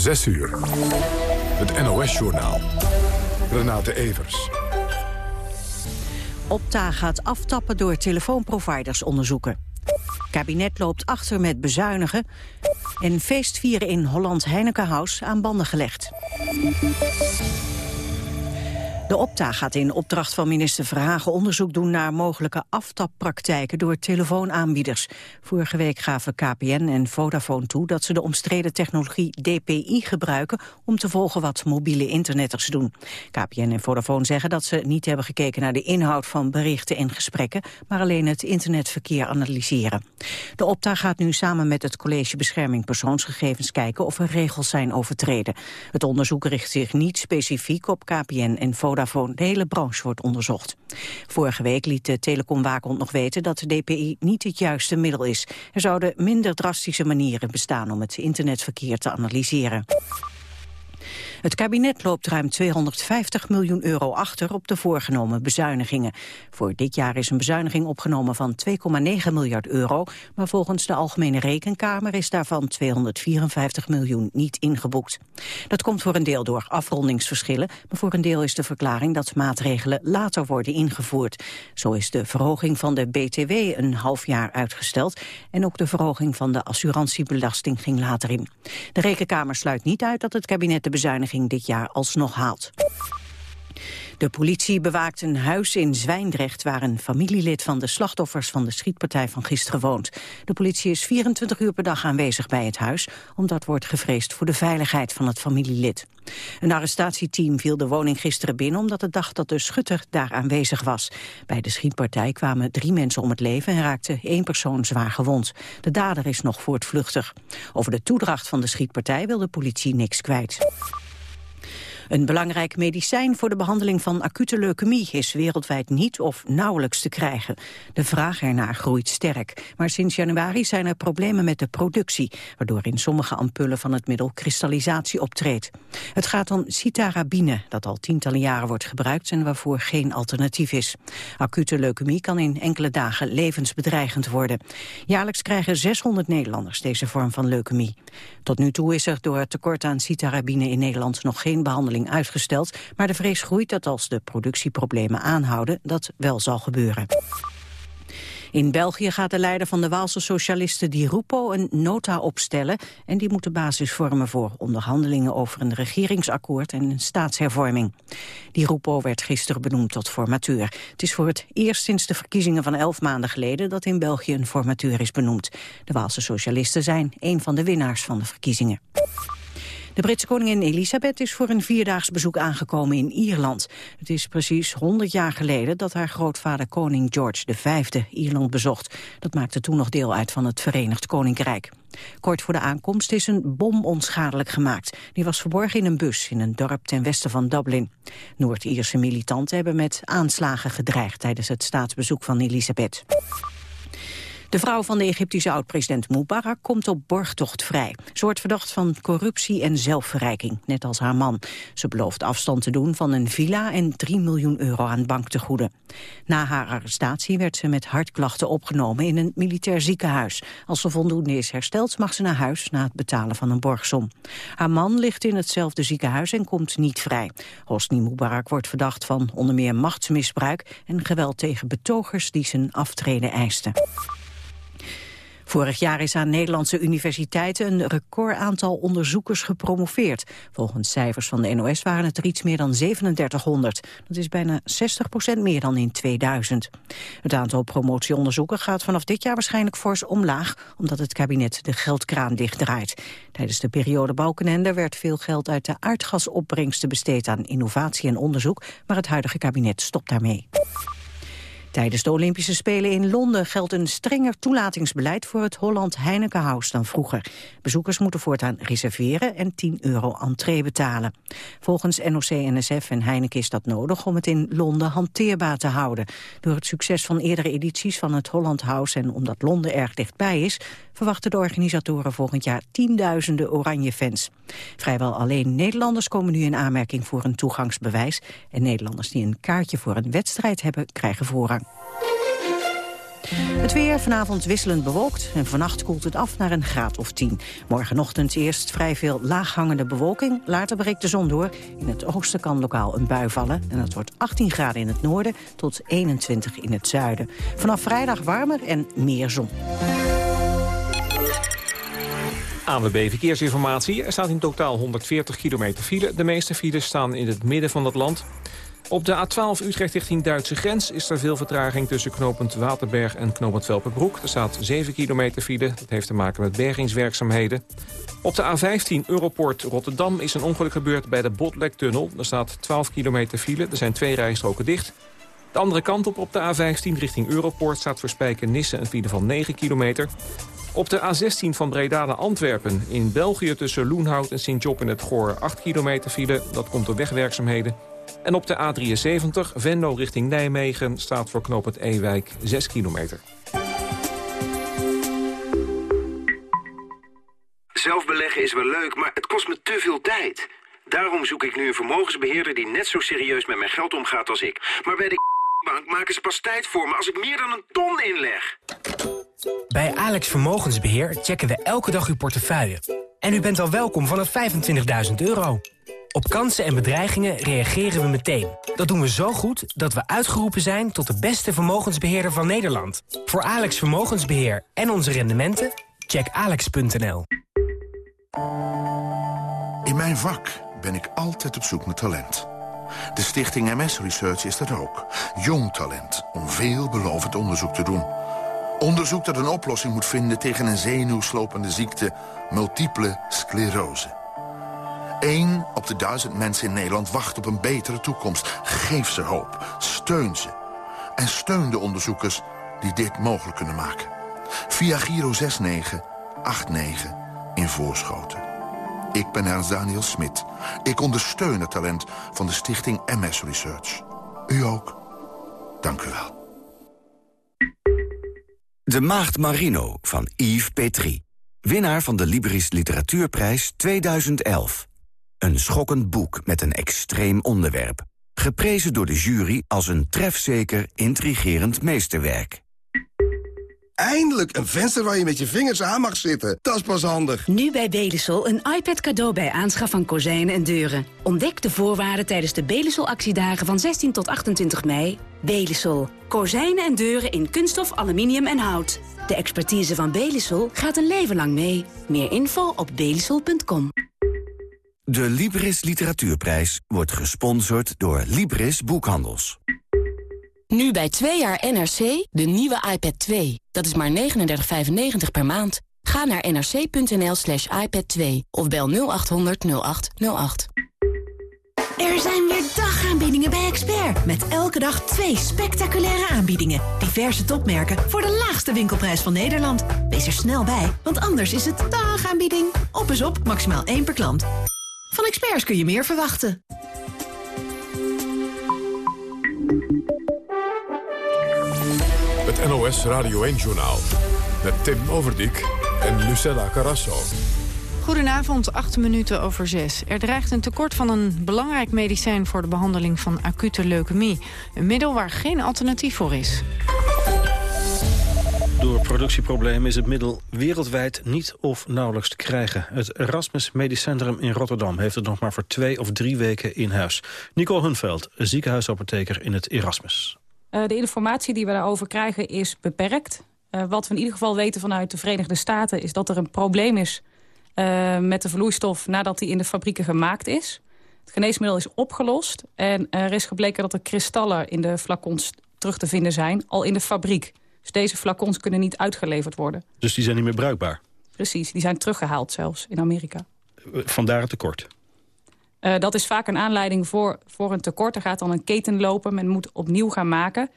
6 uur. Het NOS-journaal. Renate Evers. Opta gaat aftappen door telefoonproviders onderzoeken. Kabinet loopt achter met bezuinigen. En feestvieren in Holland Heinekenhuis aan banden gelegd. De Opta gaat in opdracht van minister Verhagen onderzoek doen naar mogelijke aftappraktijken door telefoonaanbieders. Vorige week gaven KPN en Vodafone toe dat ze de omstreden technologie DPI gebruiken om te volgen wat mobiele internetters doen. KPN en Vodafone zeggen dat ze niet hebben gekeken naar de inhoud van berichten en gesprekken, maar alleen het internetverkeer analyseren. De Opta gaat nu samen met het College Bescherming Persoonsgegevens kijken of er regels zijn overtreden. Het onderzoek richt zich niet specifiek op KPN en Vodafone Vodafone. De hele branche wordt onderzocht. Vorige week liet de telecomwaakhond nog weten dat de DPI niet het juiste middel is. Er zouden minder drastische manieren bestaan om het internetverkeer te analyseren. Het kabinet loopt ruim 250 miljoen euro achter op de voorgenomen bezuinigingen. Voor dit jaar is een bezuiniging opgenomen van 2,9 miljard euro, maar volgens de Algemene Rekenkamer is daarvan 254 miljoen niet ingeboekt. Dat komt voor een deel door afrondingsverschillen, maar voor een deel is de verklaring dat maatregelen later worden ingevoerd. Zo is de verhoging van de BTW een half jaar uitgesteld en ook de verhoging van de assurantiebelasting ging later in. De Rekenkamer sluit niet uit dat het kabinet de bezuiniging dit jaar alsnog haalt. De politie bewaakt een huis in Zwijndrecht waar een familielid van de slachtoffers van de schietpartij van gisteren woont. De politie is 24 uur per dag aanwezig bij het huis, omdat wordt gevreesd voor de veiligheid van het familielid. Een arrestatieteam viel de woning gisteren binnen omdat het dacht dat de schutter daar aanwezig was. Bij de schietpartij kwamen drie mensen om het leven en raakte één persoon zwaar gewond. De dader is nog voortvluchtig. Over de toedracht van de schietpartij wil de politie niks kwijt. Een belangrijk medicijn voor de behandeling van acute leukemie is wereldwijd niet of nauwelijks te krijgen. De vraag ernaar groeit sterk. Maar sinds januari zijn er problemen met de productie, waardoor in sommige ampullen van het middel kristallisatie optreedt. Het gaat om citarabine, dat al tientallen jaren wordt gebruikt en waarvoor geen alternatief is. Acute leukemie kan in enkele dagen levensbedreigend worden. Jaarlijks krijgen 600 Nederlanders deze vorm van leukemie. Tot nu toe is er door het tekort aan citarabine in Nederland nog geen behandeling uitgesteld, maar de vrees groeit dat als de productieproblemen aanhouden, dat wel zal gebeuren. In België gaat de leider van de Waalse socialisten Di Rupo een nota opstellen en die moet de basis vormen voor onderhandelingen over een regeringsakkoord en een staatshervorming. Di Rupo werd gisteren benoemd tot formateur. Het is voor het eerst sinds de verkiezingen van elf maanden geleden dat in België een formateur is benoemd. De Waalse socialisten zijn een van de winnaars van de verkiezingen. De Britse koningin Elisabeth is voor een vierdaags bezoek aangekomen in Ierland. Het is precies 100 jaar geleden dat haar grootvader koning George V Ierland bezocht. Dat maakte toen nog deel uit van het Verenigd Koninkrijk. Kort voor de aankomst is een bom onschadelijk gemaakt. Die was verborgen in een bus in een dorp ten westen van Dublin. Noord-Ierse militanten hebben met aanslagen gedreigd tijdens het staatsbezoek van Elisabeth. De vrouw van de Egyptische oud-president Mubarak komt op borgtocht vrij. Ze wordt verdacht van corruptie en zelfverrijking, net als haar man. Ze belooft afstand te doen van een villa en 3 miljoen euro aan banktegoeden. Na haar arrestatie werd ze met hartklachten opgenomen in een militair ziekenhuis. Als ze voldoende is hersteld mag ze naar huis na het betalen van een borgsom. Haar man ligt in hetzelfde ziekenhuis en komt niet vrij. Hosni Mubarak wordt verdacht van onder meer machtsmisbruik en geweld tegen betogers die zijn aftreden eisten. Vorig jaar is aan Nederlandse universiteiten een record aantal onderzoekers gepromoveerd. Volgens cijfers van de NOS waren het er iets meer dan 3700. Dat is bijna 60% meer dan in 2000. Het aantal promotieonderzoeken gaat vanaf dit jaar waarschijnlijk fors omlaag, omdat het kabinet de geldkraan dichtdraait. Tijdens de periode Balkenende werd veel geld uit de aardgasopbrengsten besteed aan innovatie en onderzoek, maar het huidige kabinet stopt daarmee. Tijdens de Olympische Spelen in Londen geldt een strenger toelatingsbeleid voor het Holland Heinekenhuis dan vroeger. Bezoekers moeten voortaan reserveren en 10 euro entree betalen. Volgens NOC-NSF en Heineken is dat nodig om het in Londen hanteerbaar te houden. Door het succes van eerdere edities van het Holland House en omdat Londen erg dichtbij is, verwachten de organisatoren volgend jaar tienduizenden oranje fans. Vrijwel alleen Nederlanders komen nu in aanmerking voor een toegangsbewijs en Nederlanders die een kaartje voor een wedstrijd hebben krijgen voorrang. Het weer vanavond wisselend bewolkt en vannacht koelt het af naar een graad of 10. Morgenochtend eerst vrij veel laaghangende bewolking. Later breekt de zon door. In het oosten kan lokaal een bui vallen. En het wordt 18 graden in het noorden tot 21 in het zuiden. Vanaf vrijdag warmer en meer zon. ANWB Verkeersinformatie. Er staat in totaal 140 kilometer file. De meeste files staan in het midden van het land. Op de A12 Utrecht richting Duitse grens is er veel vertraging tussen knooppunt Waterberg en knooppunt Velperbroek. Er staat 7 kilometer file. Dat heeft te maken met bergingswerkzaamheden. Op de A15 Europort Rotterdam is een ongeluk gebeurd bij de Botlektunnel. Er staat 12 kilometer file. Er zijn twee rijstroken dicht. De andere kant op op de A15 richting Europort staat voor Spijken-Nisse een file van 9 kilometer. Op de A16 van Breda naar Antwerpen in België tussen Loenhout en Sint-Job in het Goor 8 kilometer file. Dat komt door wegwerkzaamheden. En op de A73 Venlo richting Nijmegen staat voor knooppunt Ewijk 6 kilometer. Zelf beleggen is wel leuk, maar het kost me te veel tijd. Daarom zoek ik nu een vermogensbeheerder die net zo serieus met mijn geld omgaat als ik. Maar bij de bank maken ze pas tijd voor me als ik meer dan een ton inleg. Bij Alex Vermogensbeheer checken we elke dag uw portefeuille. En u bent al welkom vanaf 25.000 euro. Op kansen en bedreigingen reageren we meteen. Dat doen we zo goed dat we uitgeroepen zijn tot de beste vermogensbeheerder van Nederland. Voor Alex Vermogensbeheer en onze rendementen, check alex.nl. In mijn vak ben ik altijd op zoek naar talent. De stichting MS Research is dat ook. Jong talent om veelbelovend onderzoek te doen. Onderzoek dat een oplossing moet vinden tegen een zenuwslopende ziekte... multiple sclerose. Eén op de duizend mensen in Nederland wacht op een betere toekomst. Geef ze hoop. Steun ze. En steun de onderzoekers die dit mogelijk kunnen maken. Via Giro 6989 in Voorschoten. Ik ben Ernst Daniel Smit. Ik ondersteun het talent van de stichting MS Research. U ook. Dank u wel. De Maagd Marino van Yves Petrie. Winnaar van de Libris Literatuurprijs 2011. Een schokkend boek met een extreem onderwerp. Geprezen door de jury als een trefzeker, intrigerend meesterwerk. Eindelijk een venster waar je met je vingers aan mag zitten. Dat is pas handig. Nu bij Belisol een iPad cadeau bij aanschaf van kozijnen en deuren. Ontdek de voorwaarden tijdens de Belisol-actiedagen van 16 tot 28 mei. Belisol. Kozijnen en deuren in kunststof, aluminium en hout. De expertise van Belisol gaat een leven lang mee. Meer info op belisol.com. De Libris Literatuurprijs wordt gesponsord door Libris Boekhandels. Nu bij 2 jaar NRC de nieuwe iPad 2. Dat is maar 39,95 per maand. Ga naar nrc.nl slash iPad 2 of bel 0800 0808. Er zijn weer dagaanbiedingen bij Expert. Met elke dag twee spectaculaire aanbiedingen. Diverse topmerken voor de laagste winkelprijs van Nederland. Wees er snel bij, want anders is het dagaanbieding. Op is op, maximaal één per klant. Van Experts kun je meer verwachten. Het NOS Radio 1-journaal. Met Tim Overdijk en Lucella Carrasso. Goedenavond, acht minuten over zes. Er dreigt een tekort van een belangrijk medicijn... voor de behandeling van acute leukemie. Een middel waar geen alternatief voor is. Door productieproblemen is het middel wereldwijd niet of nauwelijks te krijgen. Het Erasmus Medisch Centrum in Rotterdam heeft het nog maar voor twee of drie weken in huis. Nicole Hunveld, ziekenhuisapotheker in het Erasmus. Uh, de informatie die we daarover krijgen is beperkt. Uh, wat we in ieder geval weten vanuit de Verenigde Staten... is dat er een probleem is uh, met de vloeistof nadat die in de fabrieken gemaakt is. Het geneesmiddel is opgelost en er is gebleken dat er kristallen in de flacons terug te vinden zijn, al in de fabriek. Dus deze flacons kunnen niet uitgeleverd worden. Dus die zijn niet meer bruikbaar? Precies, die zijn teruggehaald zelfs in Amerika. Vandaar het tekort? Uh, dat is vaak een aanleiding voor, voor een tekort. Er gaat dan een keten lopen, men moet opnieuw gaan maken.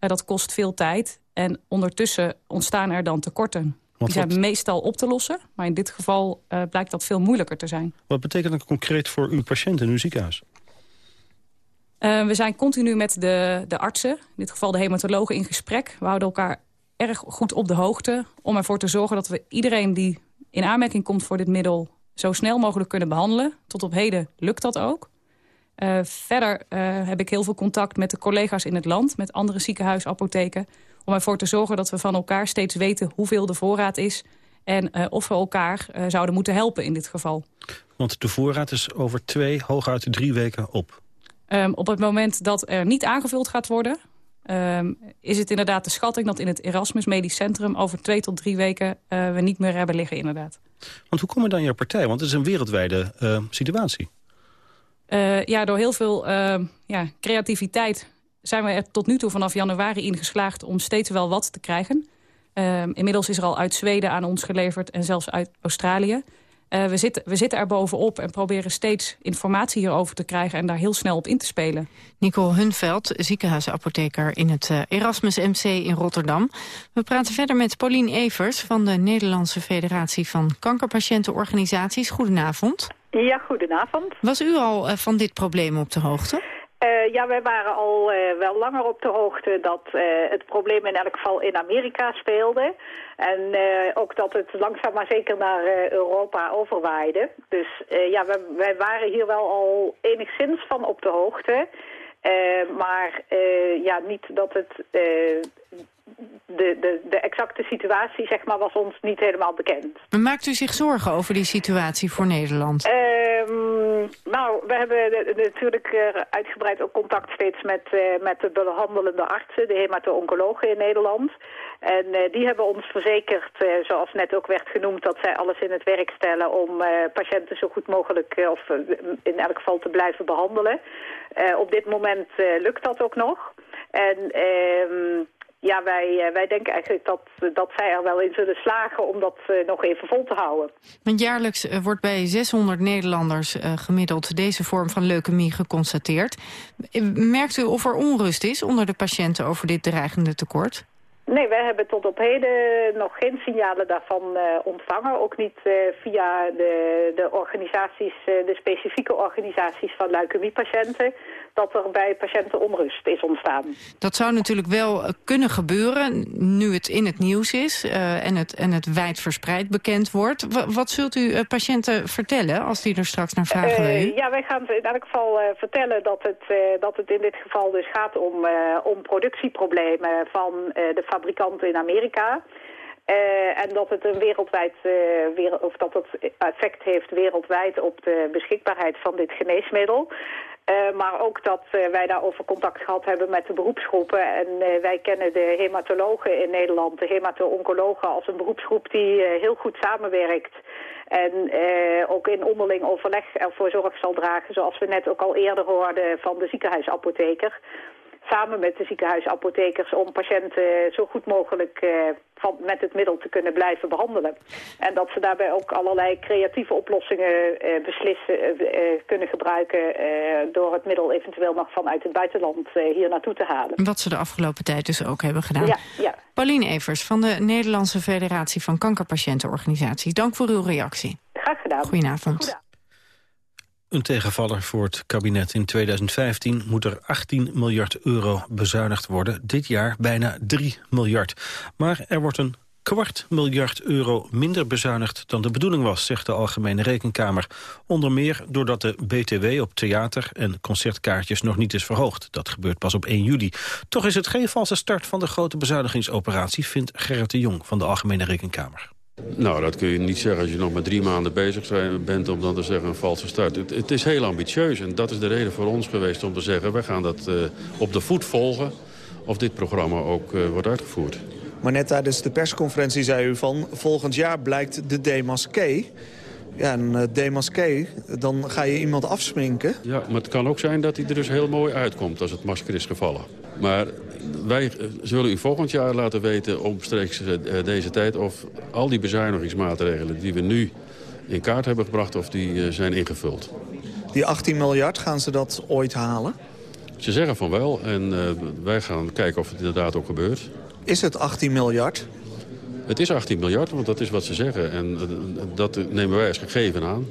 Uh, dat kost veel tijd en ondertussen ontstaan er dan tekorten. Die zijn wat... meestal op te lossen, maar in dit geval uh, blijkt dat veel moeilijker te zijn. Wat betekent dat concreet voor uw patiënten in uw ziekenhuis? Uh, we zijn continu met de, de artsen, in dit geval de hematologen, in gesprek. We houden elkaar erg goed op de hoogte om ervoor te zorgen dat we iedereen die in aanmerking komt voor dit middel zo snel mogelijk kunnen behandelen. Tot op heden lukt dat ook. Uh, verder uh, heb ik heel veel contact met de collega's in het land, met andere ziekenhuisapotheken, Om ervoor te zorgen dat we van elkaar steeds weten hoeveel de voorraad is... en of we elkaar zouden moeten helpen in dit geval. Want de voorraad is over twee, hooguit drie weken op. Um, op het moment dat er niet aangevuld gaat worden... Um, is het inderdaad de schatting dat in het Erasmus Medisch Centrum... over twee tot drie weken uh, we niet meer hebben liggen, inderdaad. Want hoe kom je dan je partij? Want het is een wereldwijde uh, situatie. Uh, ja, door heel veel ja, creativiteit zijn we er tot nu toe vanaf januari in geslaagd... om steeds wel wat te krijgen. Inmiddels is er al uit Zweden aan ons geleverd en zelfs uit Australië... Uh, we, zitten, we zitten er bovenop en proberen steeds informatie hierover te krijgen... en daar heel snel op in te spelen. Nicole Hunveld, ziekenhuisapotheker in het uh, Erasmus MC in Rotterdam. We praten verder met Paulien Evers van de Nederlandse Federatie van Kankerpatiëntenorganisaties. Goedenavond. Ja, goedenavond. Was u al uh, van dit probleem op de hoogte? Uh, ja, wij waren al uh, wel langer op de hoogte dat uh, het probleem in elk geval in Amerika speelde. En ook dat het langzaam maar zeker naar Europa overwaaide. Dus ja, wij, wij, waren hier wel al enigszins van op de hoogte. maar ja, niet dat het de, de, de exacte situatie zeg maar, was ons niet helemaal bekend. Maakt u zich zorgen over die situatie voor Nederland? We hebben natuurlijk uh, uitgebreid ook contact steeds met, uh, met de behandelende artsen, de hemato-oncologen in Nederland. En uh, die hebben ons verzekerd, zoals net ook werd genoemd, dat zij alles in het werk stellen om patiënten zo goed mogelijk, of in elk geval te blijven behandelen. op dit moment lukt dat ook nog. En... Ja, wij, eh, wij denken eigenlijk dat, dat zij er wel in zullen slagen om dat uh, nog even vol te houden. Want jaarlijks uh, wordt bij 600 Nederlanders uh, gemiddeld deze vorm van leukemie geconstateerd. Merkt u of er onrust is onder de patiënten over dit dreigende tekort? Nee, wij hebben tot op heden nog geen signalen daarvan uh, ontvangen. Ook niet uh, via de, de organisaties, uh, de specifieke organisaties van leukemiepatiënten dat er bij patiënten onrust is ontstaan. Dat zou natuurlijk wel kunnen gebeuren nu het in het nieuws is uh, en, het, en het wijdverspreid bekend wordt. W wat zult u uh, patiënten vertellen als die er straks naar vragen? Uh, ja, wij gaan in elk geval vertellen dat het, dat het in dit geval dus gaat om, om productieproblemen van de fabrikanten in Amerika. Uh, en dat het een wereldwijd, wereld, of dat het effect heeft wereldwijd op de beschikbaarheid van dit geneesmiddel. Uh, maar ook dat wij daarover contact gehad hebben met de beroepsgroepen. En wij kennen de hematologen in Nederland, de hemato-oncologen, als een beroepsgroep die heel goed samenwerkt. En ook in onderling overleg ervoor zorg zal dragen, zoals we net ook al eerder hoorden van de ziekenhuisapotheker samen met de ziekenhuisapothekers om patiënten zo goed mogelijk uh, van, met het middel te kunnen blijven behandelen. En dat ze daarbij ook allerlei creatieve oplossingen uh, beslissen, uh, kunnen gebruiken door het middel eventueel nog vanuit het buitenland hier naartoe te halen. Wat ze de afgelopen tijd dus ook hebben gedaan. Ja, ja. Paulien Evers van de Nederlandse Federatie van Kankerpatiëntenorganisaties. Dank voor uw reactie. Graag gedaan. Goedenavond. Goedenavond. Een tegenvaller voor het kabinet. In 2015 moet er 18 miljard euro bezuinigd worden. Dit jaar bijna 3 miljard. Maar er wordt een kwart miljard euro minder bezuinigd dan de bedoeling was, zegt de Algemene Rekenkamer. Onder meer doordat de BTW op theater- en concertkaartjes nog niet is verhoogd. Dat gebeurt pas op 1 juli. Toch is het geen valse start van de grote bezuinigingsoperatie, vindt Gerrit de Jong van de Algemene Rekenkamer. Nou, dat kun je niet zeggen als je nog maar drie maanden bezig bent om dan te zeggen een valse start. Het, het, is heel ambitieus en dat is de reden voor ons geweest om te zeggen... wij gaan dat uh, op de voet volgen of dit programma ook uh, wordt uitgevoerd. Maar net tijdens de persconferentie zei u van volgend jaar blijkt de demasqué... Ja, een uh, demasqué, dan ga je iemand afsminken. Ja, maar het kan ook zijn dat hij er dus heel mooi uitkomt als het masker is gevallen. Maar wij zullen u volgend jaar laten weten omstreeks deze tijd... of al die bezuinigingsmaatregelen die we nu in kaart hebben gebracht... of die zijn ingevuld. Die 18 miljard, gaan ze dat ooit halen? Ze zeggen van wel en uh, wij gaan kijken of het inderdaad ook gebeurt. Is het 18 miljard? Het is 18 miljard, want dat is wat ze zeggen. En dat nemen wij als gegeven aan.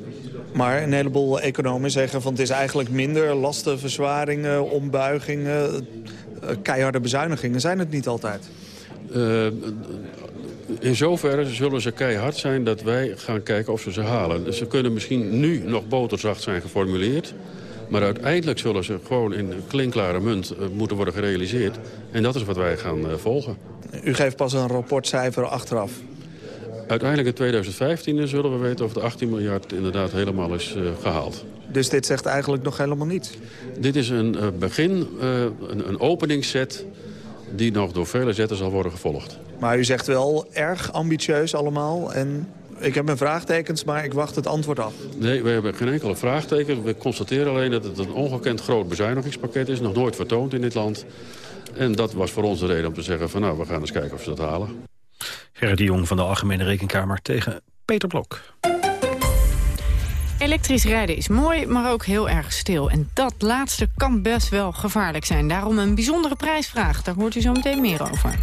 Maar een heleboel economen zeggen van het is eigenlijk minder lastenverzwaringen, ombuigingen, keiharde bezuinigingen zijn het niet altijd. Uh, in zoverre zullen ze keihard zijn dat wij gaan kijken of ze ze halen. Ze kunnen misschien nu nog boterzacht zijn geformuleerd. Maar uiteindelijk zullen ze gewoon in klinkklare munt eh, moeten worden gerealiseerd. En dat is wat wij gaan eh, volgen. U geeft pas een rapportcijfer achteraf. Uiteindelijk in 2015 zullen we weten of de 18 miljard inderdaad helemaal is uh, gehaald. Dus dit zegt eigenlijk nog helemaal niets? Dit is een uh, begin, uh, een, een openingsset die nog door vele zetten zal worden gevolgd. Maar u zegt wel erg ambitieus allemaal en ik heb mijn vraagtekens, maar ik wacht het antwoord af. Nee, we hebben geen enkele vraagteken. We constateren alleen dat het een ongekend groot bezuinigingspakket is. Nog nooit vertoond in dit land. En dat was voor ons de reden om te zeggen van nou, we gaan eens kijken of ze dat halen. Gerrit de Jong van de Algemene Rekenkamer tegen Peter Blok. Elektrisch rijden is mooi, maar ook heel erg stil. En dat laatste kan best wel gevaarlijk zijn. Daarom een bijzondere prijsvraag. Daar hoort u zo meteen meer over.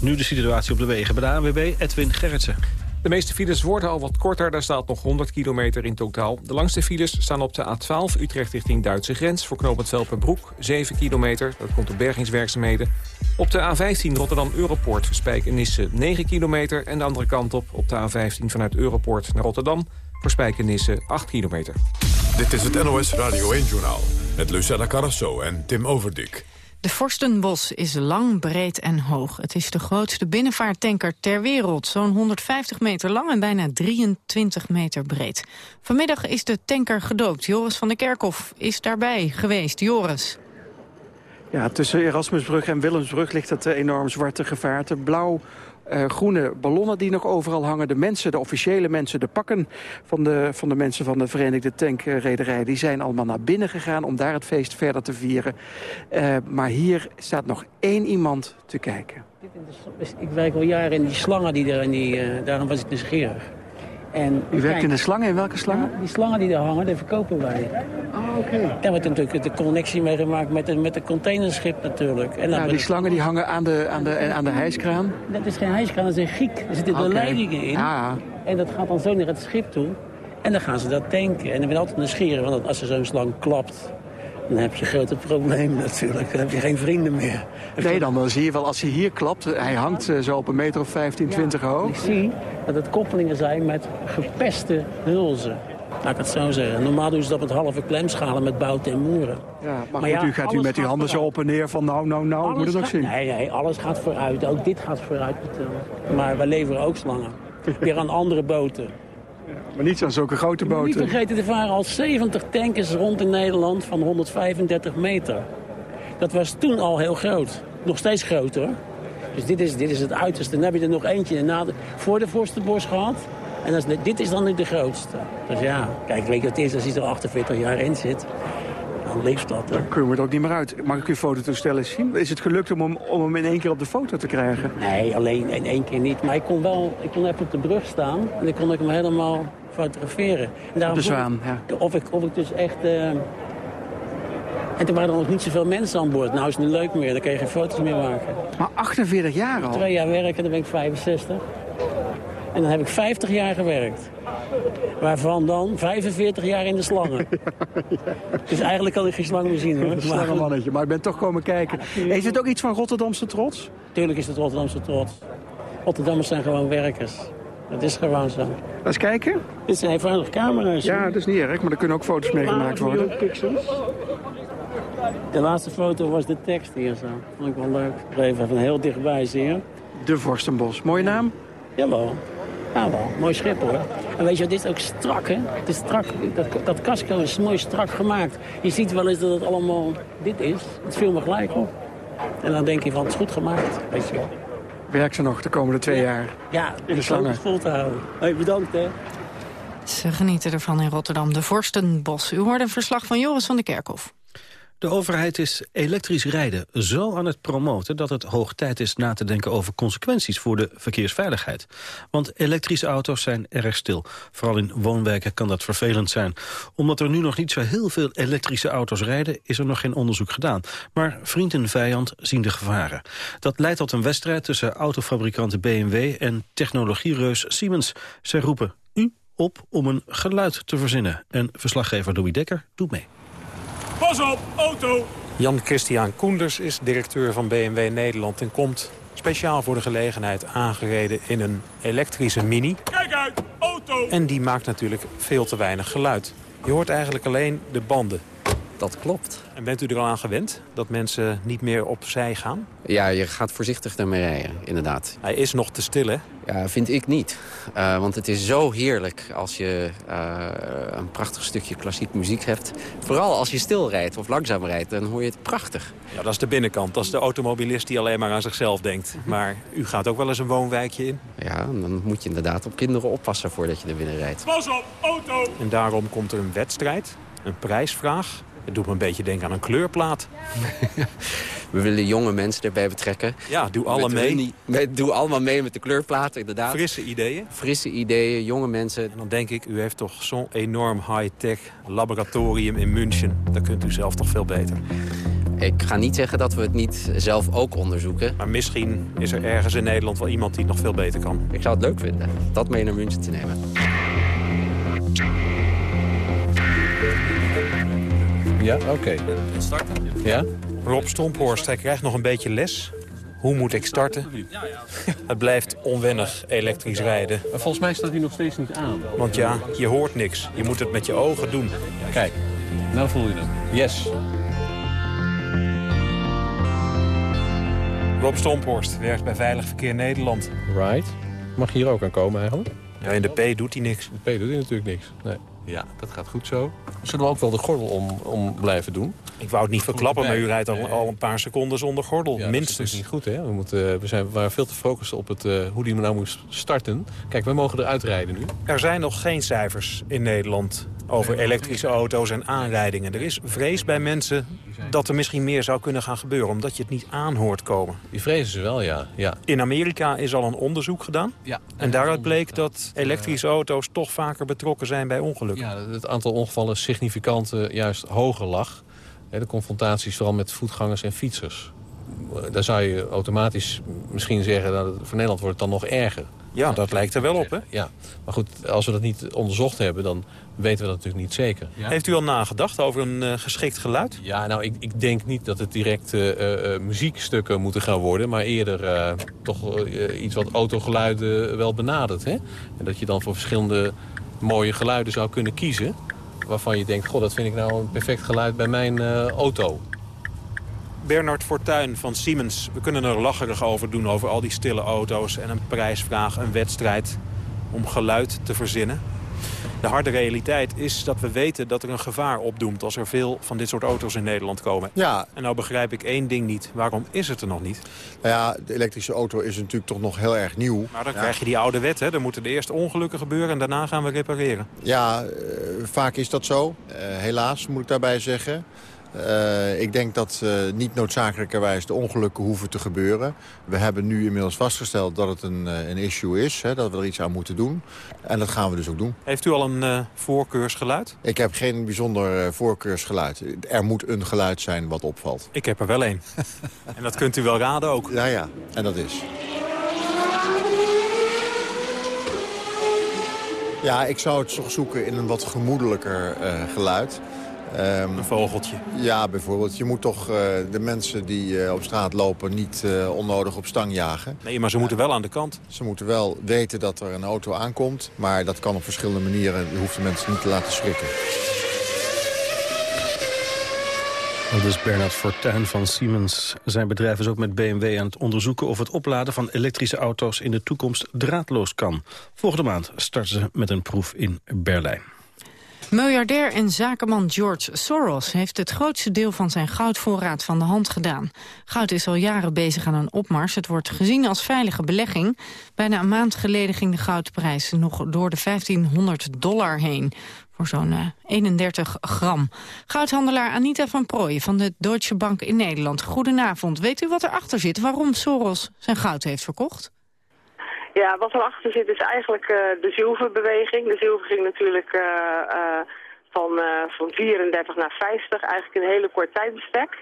Nu de situatie op de wegen bij de ANWB, Edwin Gerritsen. De meeste files worden al wat korter, daar staat nog 100 kilometer in totaal. De langste files staan op de A12 Utrecht richting Duitse grens... voor knooppunt Velpenbroek, 7 kilometer, dat komt door bergingswerkzaamheden. Op de A15 Rotterdam-Europoort voor Spijkenisse 9 kilometer... en de andere kant op, op de A15 vanuit Europoort naar Rotterdam... voor Spijkenisse 8 kilometer. Dit is het NOS Radio 1-journaal met Lucella Carrasso en Tim Overdik. De Forstenbos is lang, breed en hoog. Het is de grootste binnenvaarttanker ter wereld. Zo'n 150 meter lang en bijna 23 meter breed. Vanmiddag is de tanker gedoopt. Joris van der Kerkhof is daarbij geweest. Joris. Ja, tussen Erasmusbrug en Willemsbrug ligt het enorm zwarte gevaarte. Blauw uh, groene ballonnen die nog overal hangen. De mensen, de officiële mensen, de pakken van de, van de mensen van de Verenigde Tankrederij... die zijn allemaal naar binnen gegaan om daar het feest verder te vieren. Uh, maar hier staat nog één iemand te kijken. Ik werk al jaren in die slangen, die er in die, uh, daarom was ik nieuwsgierig. En U werkt in de slangen? In welke slangen? Ja, die slangen die daar hangen, die verkopen wij. Oh, oké. Okay. Daar wordt natuurlijk de connectie mee gemaakt met de, met de containerschip natuurlijk. En ja, die slangen die hangen aan de, aan, de, aan de hijskraan? Dat is geen hijskraan, dat is een giek. Er zitten okay. de leidingen in. Ja. En dat gaat dan zo naar het schip toe. En dan gaan ze dat tanken. En dan ben altijd nieuwsgierig, want als er zo'n slang klapt dan heb je grote problemen natuurlijk. Dan heb je geen vrienden meer. Nee, dan zie je wel als hij hier klapt. Hij hangt eh, zo op een meter of 15, 20 ja, hoog. Ik zie dat het koppelingen zijn met gepeste hulzen. Laat ik het zo zeggen. Normaal doen ze dat met halve klemschalen met bouten en moeren. Ja, maar, maar goed, ja, u gaat u met die handen zo op en neer van nou, nou, nou, alles moet het ook zien. Nee, nee, alles gaat vooruit. Ook dit gaat vooruit. Maar wij leveren ook slangen. Weer aan andere boten. Maar niet aan zulke grote boten. Niet vergeten, er varen al 70 tankers rond in Nederland van 135 meter. Dat was toen al heel groot. Nog steeds groter. Dus dit is, dit is het uiterste. Dan heb je er nog eentje na de, voor de Vorstenbos gehad. En dat is, dit is dan nu de grootste. Dus ja, kijk, weet je wat het is als hij er 48 jaar in zit? Dan leeft dat. Hè? Dan kunnen we er ook niet meer uit. Mag ik uw fototoestel zien? Is het gelukt om hem, om hem in één keer op de foto te krijgen? Nee, alleen in één keer niet. Maar ik kon wel, ik kon even op de brug staan. En dan kon ik hem helemaal fotograferen. En de zwaan, ja. Of ik, of ik dus echt... Uh... En toen waren er nog niet zoveel mensen aan boord. Nou is het niet leuk meer, dan kun je geen foto's meer maken. Maar 48 jaar al? Twee jaar werken, dan ben ik 65. En dan heb ik 50 jaar gewerkt. Waarvan dan 45 jaar in de slangen. Dus eigenlijk kan ik geen slang meer zien hoor. Een slangenmannetje, maar ik ben toch komen kijken. Ja, is het ook iets van Rotterdamse trots? Tuurlijk is het Rotterdamse trots. Rotterdammers zijn gewoon werkers. Dat is gewoon zo. Laat eens kijken. Dit zijn eenvoudige camera's. Ja, dat is niet erg, maar er kunnen ook foto's mee gemaakt worden. pixels. De laatste foto was de tekst hier zo. Vond ik wel leuk. Ik even van heel dichtbij, zie je. De Vorstenbos. Mooie naam? Jawel. Ja, wel. Mooi schip hoor. En weet je, dit is ook strak hè. Het is strak. Dat, dat casco is mooi strak gemaakt. Je ziet wel eens dat het allemaal dit is. Het viel me gelijk op. En dan denk je van, het is goed gemaakt. Weet je wel. Werkt ze nog de komende twee ja. jaar ja, in de slangen? het vol te houden. Hey, bedankt hè. Ze genieten ervan in Rotterdam, de Vorstenbos. U hoorde een verslag van Joris van de Kerkhof. De overheid is elektrisch rijden zo aan het promoten... dat het hoog tijd is na te denken over consequenties voor de verkeersveiligheid. Want elektrische auto's zijn erg stil. Vooral in woonwijken kan dat vervelend zijn. Omdat er nu nog niet zo heel veel elektrische auto's rijden... is er nog geen onderzoek gedaan. Maar vriend en vijand zien de gevaren. Dat leidt tot een wedstrijd tussen autofabrikanten BMW... en technologiereus Siemens. Zij roepen u op om een geluid te verzinnen. En verslaggever Louis Dekker doet mee. Pas op, auto! Jan-Christian Koenders is directeur van BMW Nederland... en komt speciaal voor de gelegenheid aangereden in een elektrische Mini. Kijk uit, auto! En die maakt natuurlijk veel te weinig geluid. Je hoort eigenlijk alleen de banden. Dat klopt. En bent u er al aan gewend dat mensen niet meer opzij gaan? Ja, je gaat voorzichtig ermee rijden, inderdaad. Hij is nog te stil, hè? Ja, vind ik niet. Uh, want het is zo heerlijk als je uh, een prachtig stukje klassiek muziek hebt. Vooral als je stil rijdt of langzaam rijdt, dan hoor je het prachtig. Ja, dat is de binnenkant. Dat is de automobilist die alleen maar aan zichzelf denkt. Maar u gaat ook wel eens een woonwijkje in? Ja, dan moet je inderdaad op kinderen oppassen voordat je er binnen rijdt. Pas op, auto! En daarom komt er een wedstrijd, een prijsvraag. Het doet me een beetje denken aan een kleurplaat. We willen jonge mensen erbij betrekken. Ja, doe alle mee. Met, doe allemaal mee met de kleurplaten, inderdaad. Frisse ideeën. Frisse ideeën, jonge mensen. En dan denk ik, u heeft toch zo'n enorm high-tech laboratorium in München. Dat kunt u zelf toch veel beter. Ik ga niet zeggen dat we het niet zelf ook onderzoeken. Maar misschien is er ergens in Nederland wel iemand die het nog veel beter kan. Ik zou het leuk vinden, dat mee naar München te nemen. Ja, oké. Okay. Starten? Ja? Rob Stomphorst, hij krijgt nog een beetje les. Hoe moet ik starten? Het blijft onwennig elektrisch rijden. Maar volgens mij staat hij nog steeds niet aan. Want ja, je hoort niks. Je moet het met je ogen doen. Kijk, nou voel je hem. Yes. Rob Stomphorst werkt bij Veilig Verkeer Nederland. Right. Mag je hier ook aan komen eigenlijk? Ja, in de P doet hij niks. De P doet hij natuurlijk niks. Nee. Ja, dat gaat goed zo. Zullen we ook wel de gordel om, om blijven doen? Ik wou het niet verklappen, maar u rijdt al, al een paar seconden zonder gordel. Ja, minstens. Dat is niet goed, hè? We, moeten, we, zijn, we waren veel te focussen op het, uh, hoe die nou moest starten. Kijk, wij mogen eruit rijden nu. Er zijn nog geen cijfers in Nederland over elektrische auto's en aanrijdingen. Er is vrees bij mensen dat er misschien meer zou kunnen gaan gebeuren... omdat je het niet aanhoort komen. Die vrezen ze wel, ja. ja. In Amerika is al een onderzoek gedaan. Ja, en daaruit bleek dat elektrische auto's toch vaker betrokken zijn bij ongelukken. Ja, het aantal ongevallen significant uh, juist hoger lag. De confrontaties vooral met voetgangers en fietsers. Daar zou je automatisch misschien zeggen... dat voor Nederland wordt het dan nog erger. Ja, dat lijkt er wel op, hè? Ja, maar goed, als we dat niet onderzocht hebben... dan weten we dat natuurlijk niet zeker. Ja. Heeft u al nagedacht over een uh, geschikt geluid? Ja, nou, ik, ik, denk niet dat het direct uh, uh, muziekstukken moeten gaan worden... maar eerder toch iets wat autogeluiden wel benadert. Hè? En dat je dan voor verschillende mooie geluiden zou kunnen kiezen... waarvan je denkt, god, dat vind ik nou een perfect geluid bij mijn auto. Bernard Fortuin van Siemens. We kunnen er lacherig over doen, over al die stille auto's... en een prijsvraag, een wedstrijd om geluid te verzinnen. De harde realiteit is dat we weten dat er een gevaar opdoemt... als er veel van dit soort auto's in Nederland komen. Ja. En nou begrijp ik één ding niet. Waarom is het er nog niet? Nou ja, de elektrische auto is natuurlijk toch nog heel erg nieuw. Maar dan ja. krijg je die oude wet, hè? Dan moeten de eerst ongelukken gebeuren... en daarna gaan we repareren. Ja, uh, vaak is dat zo. Uh, helaas, moet ik daarbij zeggen. Uh, ik denk dat uh, niet noodzakelijkerwijs de ongelukken hoeven te gebeuren. We hebben nu inmiddels vastgesteld dat het een, uh, een issue is. Hè, dat we er iets aan moeten doen. En dat gaan we dus ook doen. Heeft u al een voorkeursgeluid? Ik heb geen bijzonder voorkeursgeluid. Er moet een geluid zijn wat opvalt. Ik heb er wel een. en dat kunt u wel raden ook. Ja, ja. En dat is... Ja, ik zou het toch zoeken in een wat gemoedelijker geluid. Um, een vogeltje. Ja, bijvoorbeeld. Je moet toch uh, de mensen die uh, op straat lopen niet uh, onnodig op stang jagen. Nee, maar ze moeten wel aan de kant. Ze moeten wel weten dat er een auto aankomt. Maar dat kan op verschillende manieren. Je hoeft de mensen niet te laten schrikken. Dat is Bernard Fortuyn van Siemens. Zijn bedrijf is ook met BMW aan het onderzoeken... of het opladen van elektrische auto's in de toekomst draadloos kan. Volgende maand starten ze met een proef in Berlijn. Miljardair en zakenman George Soros heeft het grootste deel van zijn goudvoorraad van de hand gedaan. Goud is al jaren bezig aan een opmars. Het wordt gezien als veilige belegging. Bijna een maand geleden ging de goudprijs nog door de 1500 dollar heen. Voor zo'n uh, 31 gram. Goudhandelaar Anita van Prooijen van de Deutsche Bank in Nederland. Goedenavond. Weet u wat erachter zit waarom Soros zijn goud heeft verkocht? Ja, wat erachter zit is eigenlijk uh, de zilverbeweging. De zilver ging natuurlijk uh, uh, van, van 34 naar 50, eigenlijk een hele kort tijdbestek.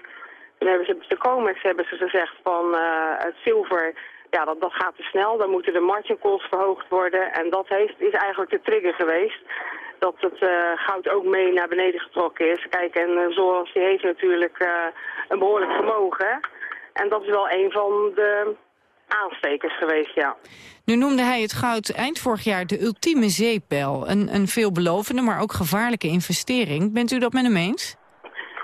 Toen hebben ze de COMEX hebben ze gezegd van het zilver, ja, dat, dat gaat te snel. Dan moeten de margin calls verhoogd worden. En dat heeft, is eigenlijk de trigger geweest dat het goud ook mee naar beneden getrokken is. Kijk, en zoals die heeft natuurlijk een behoorlijk vermogen. En dat is wel een van de aanstekers geweest, ja. Nu noemde hij het goud eind vorig jaar de ultieme zeepbel. Een, een veelbelovende, maar ook gevaarlijke investering. Bent u dat met hem eens?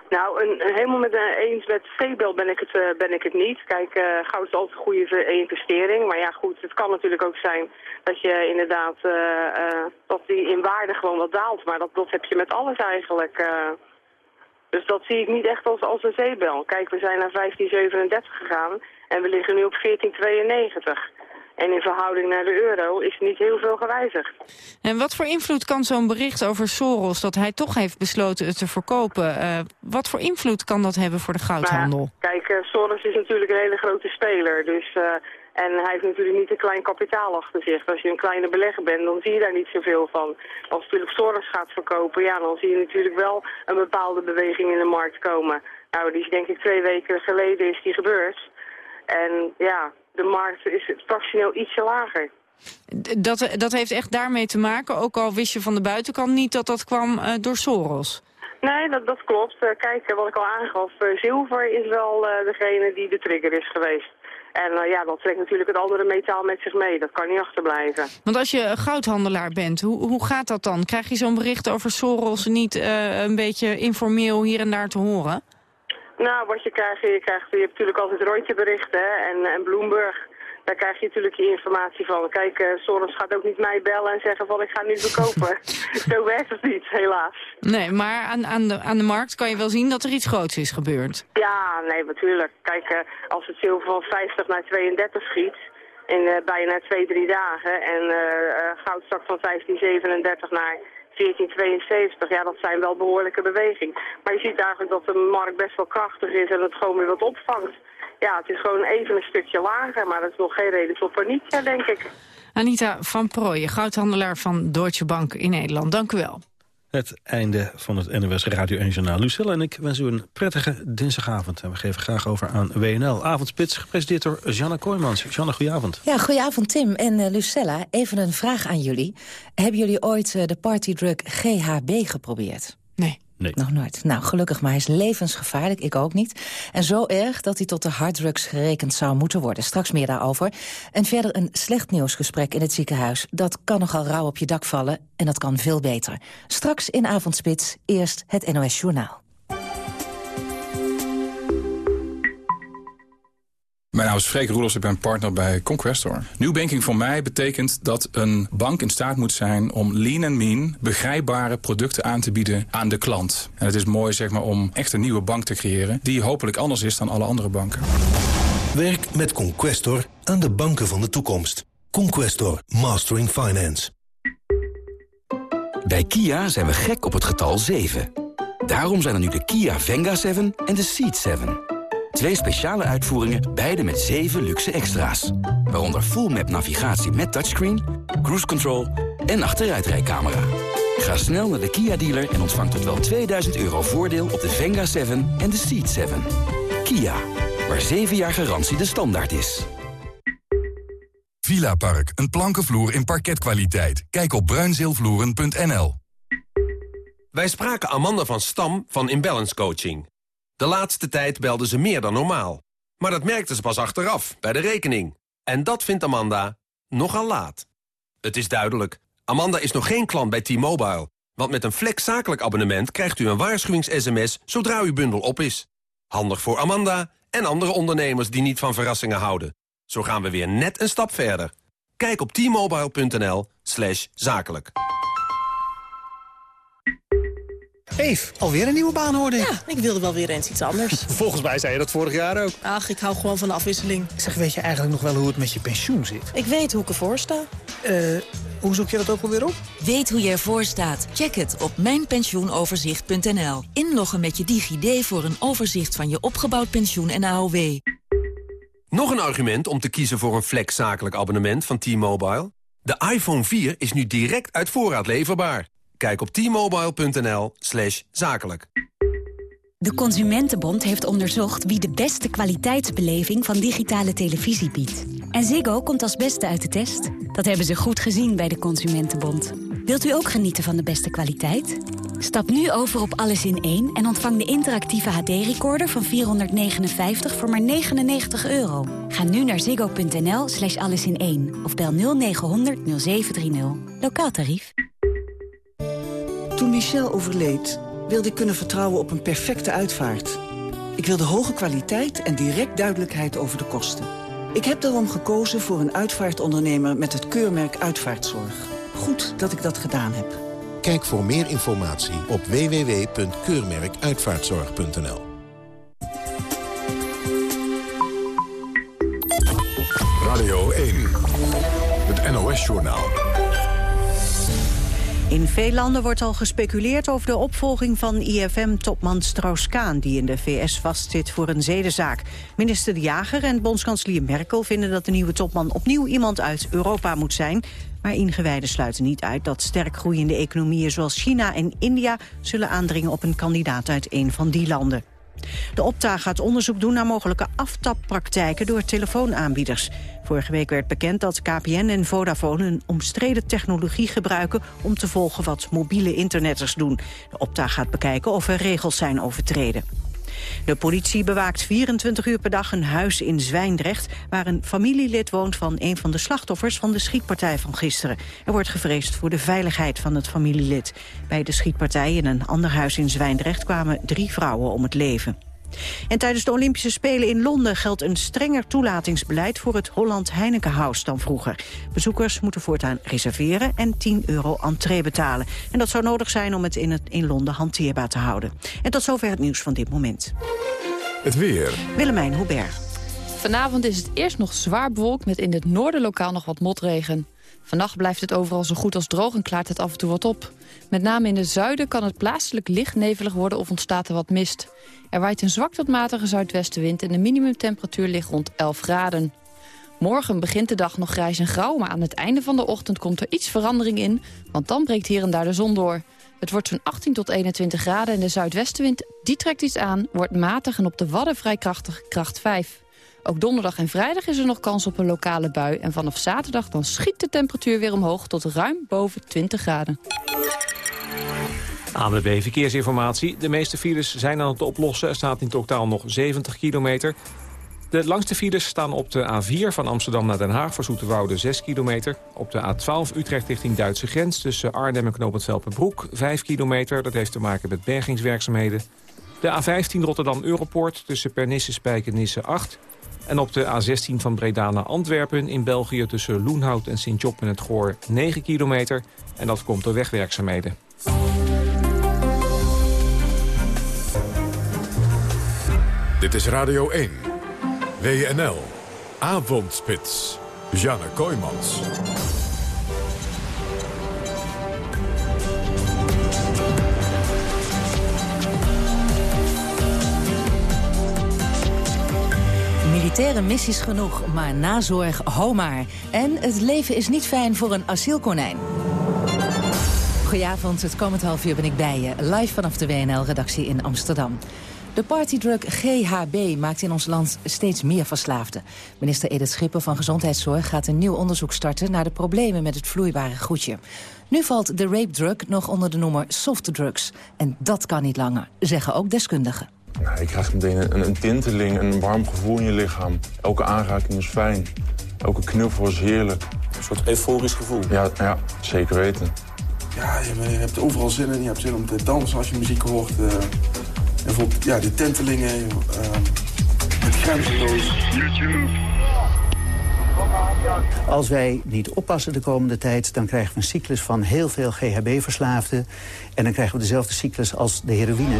Nou, een, helemaal met, uh, eens met zeebel ben ik het, uh, ben ik het niet. Kijk, uh, goud is altijd een goede investering. Maar ja, goed, het kan natuurlijk ook zijn dat je inderdaad, dat die in waarde gewoon wat daalt. Maar dat, dat heb je met alles eigenlijk. dus dat zie ik niet echt als, als een zeebel. Kijk, we zijn naar 1537 gegaan en we liggen nu op 1492. En in verhouding naar de euro is niet heel veel gewijzigd. En wat voor invloed kan zo'n bericht over Soros, dat hij toch heeft besloten het te verkopen, uh, wat voor invloed kan dat hebben voor de goudhandel? Nou, kijk, uh, Soros is natuurlijk een hele grote speler, dus... Uh, en hij heeft natuurlijk niet een klein kapitaal achter zich. Als je een kleine belegger bent, dan zie je daar niet zoveel van. Als natuurlijk Soros gaat verkopen, ja, dan zie je natuurlijk wel een bepaalde beweging in de markt komen. Nou, die is denk ik twee weken geleden is die gebeurd. En ja, de markt is fractioneel ietsje lager. Dat, dat heeft echt daarmee te maken, ook al wist je van de buitenkant niet dat dat kwam uh, door Soros? Nee, dat, dat klopt. Uh, kijk, wat ik al aangaf, uh, zilver is wel degene die de trigger is geweest. En ja, dat trekt natuurlijk het andere metaal met zich mee. Dat kan niet achterblijven. Want als je goudhandelaar bent, hoe, hoe gaat dat dan? Krijg je zo'n bericht over Soros niet een beetje informeel hier en daar te horen? Nou, wat je krijgt, je krijgt, je hebt natuurlijk altijd rondjeberichten en, en Bloomberg. Daar krijg je natuurlijk je informatie van. Kijk, uh, Soros gaat ook niet mij bellen en zeggen van ik ga nu verkopen. Zo werkt het niet, helaas. Nee, maar aan, aan, de, aan de markt kan je wel zien dat er iets groots is gebeurd. Ja, nee, natuurlijk. Kijk, uh, als het zilver van 50 naar 32 schiet in uh, bijna twee, drie dagen en goudstak van 1537 naar 1472, ja, dat zijn wel behoorlijke bewegingen. Maar je ziet eigenlijk dat de markt best wel krachtig is en het gewoon weer wat opvangt. Ja, het is gewoon even een stukje lager, maar dat is nog geen reden tot paniek, denk ik. Anita van Prooijen, goudhandelaar van Deutsche Bank in Nederland. Dank u wel. Het einde van het NOS Radio 1 Journaal. Lucille en ik wensen u een prettige dinsdagavond. En we geven graag over aan WNL. Avondspits, gepresenteerd door Janne Kooijmans. Janne, goedenavond. Ja, goedenavond Tim en uh, Lucella. Even een vraag aan jullie. Hebben jullie ooit uh, de partydrug GHB geprobeerd? Nee. Nee. Nog nooit. Nou, gelukkig maar. Hij is levensgevaarlijk, ik ook niet. En zo erg dat hij tot de harddrugs gerekend zou moeten worden. Straks meer daarover. En verder een slecht nieuwsgesprek in het ziekenhuis. Dat kan nogal rauw op je dak vallen en dat kan veel beter. Straks in Avondspits, eerst het NOS Journaal. Mijn naam is Freek Roelofs, ik ben partner bij Conquestor. New banking voor mij betekent dat een bank in staat moet zijn... om lean en mean begrijpbare producten aan te bieden aan de klant. En het is mooi zeg maar, om echt een nieuwe bank te creëren... die hopelijk anders is dan alle andere banken. Werk met Conquestor aan de banken van de toekomst. Conquestor, Mastering Finance. Bij Kia zijn we gek op het getal 7. Daarom zijn er nu de Kia Venga 7 en de Ceed 7... Twee speciale uitvoeringen, beide met 7 luxe extra's. Waaronder full map navigatie met touchscreen, cruise control en achteruitrijcamera. Ga snel naar de Kia dealer en ontvang tot wel 2000 euro voordeel op de Venga 7 en de Ceed 7. Kia, waar 7 jaar garantie de standaard is. Villa Park, een plankenvloer in parketkwaliteit. Kijk op bruinzeelvloeren.nl. Wij spraken Amanda van Stam van Imbalance Coaching. De laatste tijd belde ze meer dan normaal. Maar dat merkte ze pas achteraf, bij de rekening. En dat vindt Amanda nogal laat. Het is duidelijk, Amanda is nog geen klant bij T-Mobile. Want met een flex zakelijk abonnement krijgt u een waarschuwings-sms zodra uw bundel op is. Handig voor Amanda en andere ondernemers die niet van verrassingen houden. Zo gaan we weer net een stap verder. Kijk op t-mobile.nl zakelijk. Eve, alweer een nieuwe baan hoorde ik. Ja, ik wilde wel weer eens iets anders. Volgens mij zei je dat vorig jaar ook. Ach, ik hou gewoon van de afwisseling. Zeg, weet je eigenlijk nog wel hoe het met je pensioen zit? Ik weet hoe ik ervoor sta. Eh, hoe zoek je dat ook alweer op? Weet hoe je ervoor staat? Check het op mijnpensioenoverzicht.nl. Inloggen met je DigiD voor een overzicht van je opgebouwd pensioen en AOW. Nog een argument om te kiezen voor een flex zakelijk abonnement van T-Mobile? De iPhone 4 is nu direct uit voorraad leverbaar. Kijk op t-mobile.nl slash zakelijk. De Consumentenbond heeft onderzocht wie de beste kwaliteitsbeleving van digitale televisie biedt. En Ziggo komt als beste uit de test. Dat hebben ze goed gezien bij de Consumentenbond. Wilt u ook genieten van de beste kwaliteit? Stap nu over op Alles in 1 en ontvang de interactieve HD-recorder van 459 voor maar 99 euro. Ga nu naar ziggo.nl slash allesin1 of bel 0900 0730. Lokaal tarief. Toen Michel overleed, wilde ik kunnen vertrouwen op een perfecte uitvaart. Ik wilde hoge kwaliteit en direct duidelijkheid over de kosten. Ik heb daarom gekozen voor een uitvaartondernemer met het keurmerk Uitvaartzorg. Goed dat ik dat gedaan heb. Kijk voor meer informatie op www.keurmerkuitvaartzorg.nl Radio 1, het NOS-journaal. In veel landen wordt al gespeculeerd over de opvolging van IFM-topman Strauss-Kaan... die in de VS vastzit voor een zedenzaak. Minister De Jager en bondskanselier Merkel vinden dat de nieuwe topman... opnieuw iemand uit Europa moet zijn. Maar ingewijden sluiten niet uit dat sterk groeiende economieën... zoals China en India zullen aandringen op een kandidaat uit een van die landen. De Opta gaat onderzoek doen naar mogelijke aftappraktijken door telefoonaanbieders. Vorige week werd bekend dat KPN en Vodafone een omstreden technologie gebruiken om te volgen wat mobiele internetters doen. De Opta gaat bekijken of er regels zijn overtreden. De politie bewaakt 24 uur per dag een huis in Zwijndrecht... waar een familielid woont van een van de slachtoffers van de schietpartij van gisteren. Er wordt gevreesd voor de veiligheid van het familielid. Bij de schietpartij in een ander huis in Zwijndrecht kwamen drie vrouwen om het leven. En tijdens de Olympische Spelen in Londen geldt een strenger toelatingsbeleid voor het Holland Heineken House dan vroeger. Bezoekers moeten voortaan reserveren en 10 euro entree betalen. En dat zou nodig zijn om het in, het in Londen hanteerbaar te houden. En tot zover het nieuws van dit moment. Het weer. Willemijn Hubert. Vanavond is het eerst nog zwaar bewolkt met in het noorden lokaal nog wat motregen. Vannacht blijft het overal zo goed als droog en klaart het af en toe wat op. Met name in het zuiden kan het plaatselijk licht nevelig worden of ontstaat er wat mist. Er waait een zwak tot matige zuidwestenwind en de minimumtemperatuur ligt rond 11 graden. Morgen begint de dag nog grijs en grauw, maar aan het einde van de ochtend komt er iets verandering in, want dan breekt hier en daar de zon door. Het wordt zo'n 18 tot 21 graden en de zuidwestenwind die trekt iets aan, wordt matig en op de Wadden vrij krachtig, kracht 5. Ook donderdag en vrijdag is er nog kans op een lokale bui. En vanaf zaterdag dan schiet de temperatuur weer omhoog tot ruim boven 20 graden. ANWB Verkeersinformatie. De meeste files zijn aan het oplossen. Er staat in totaal nog 70 kilometer. De langste files staan op de A4 van Amsterdam naar Den Haag... voor Zoeterwoude 6 kilometer. Op de A12 Utrecht richting Duitse grens... tussen Arnhem en Knoopend Velpenbroek 5 kilometer. Dat heeft te maken met bergingswerkzaamheden. De A15 Rotterdam-Europoort tussen Pernisse, Spijk en Nisse 8... En op de A16 van Breda naar Antwerpen in België... tussen Loenhout en Sint-Job en het Goor 9 kilometer. En dat komt door wegwerkzaamheden. Dit is Radio 1. WNL. Avondspits. Janne Kooijmans. Militaire missies genoeg, maar nazorg ho maar. En het leven is niet fijn voor een asielkonijn. Goedenavond, het komend half uur ben ik bij je. Live vanaf de WNL-redactie in Amsterdam. De partydrug GHB maakt in ons land steeds meer verslaafden. Minister Edith Schipper van Gezondheidszorg gaat een nieuw onderzoek starten... naar de problemen met het vloeibare goedje. Nu valt de rape drug nog onder de noemer soft drugs. En dat kan niet langer, zeggen ook deskundigen. Ja, je krijgt meteen een, een tinteling, een warm gevoel in je lichaam. Elke aanraking is fijn. Elke knuffel is heerlijk. Een soort euforisch gevoel. Ja, ja zeker weten. Ja, je, hebt overal zin in. Je hebt zin om te dansen als je muziek hoort. Uh, bijvoorbeeld ja, de tintelingen, uh, het grenzeloos. Als wij niet oppassen de komende tijd... dan krijgen we een cyclus van heel veel GHB-verslaafden. En dan krijgen we dezelfde cyclus als de heroïne.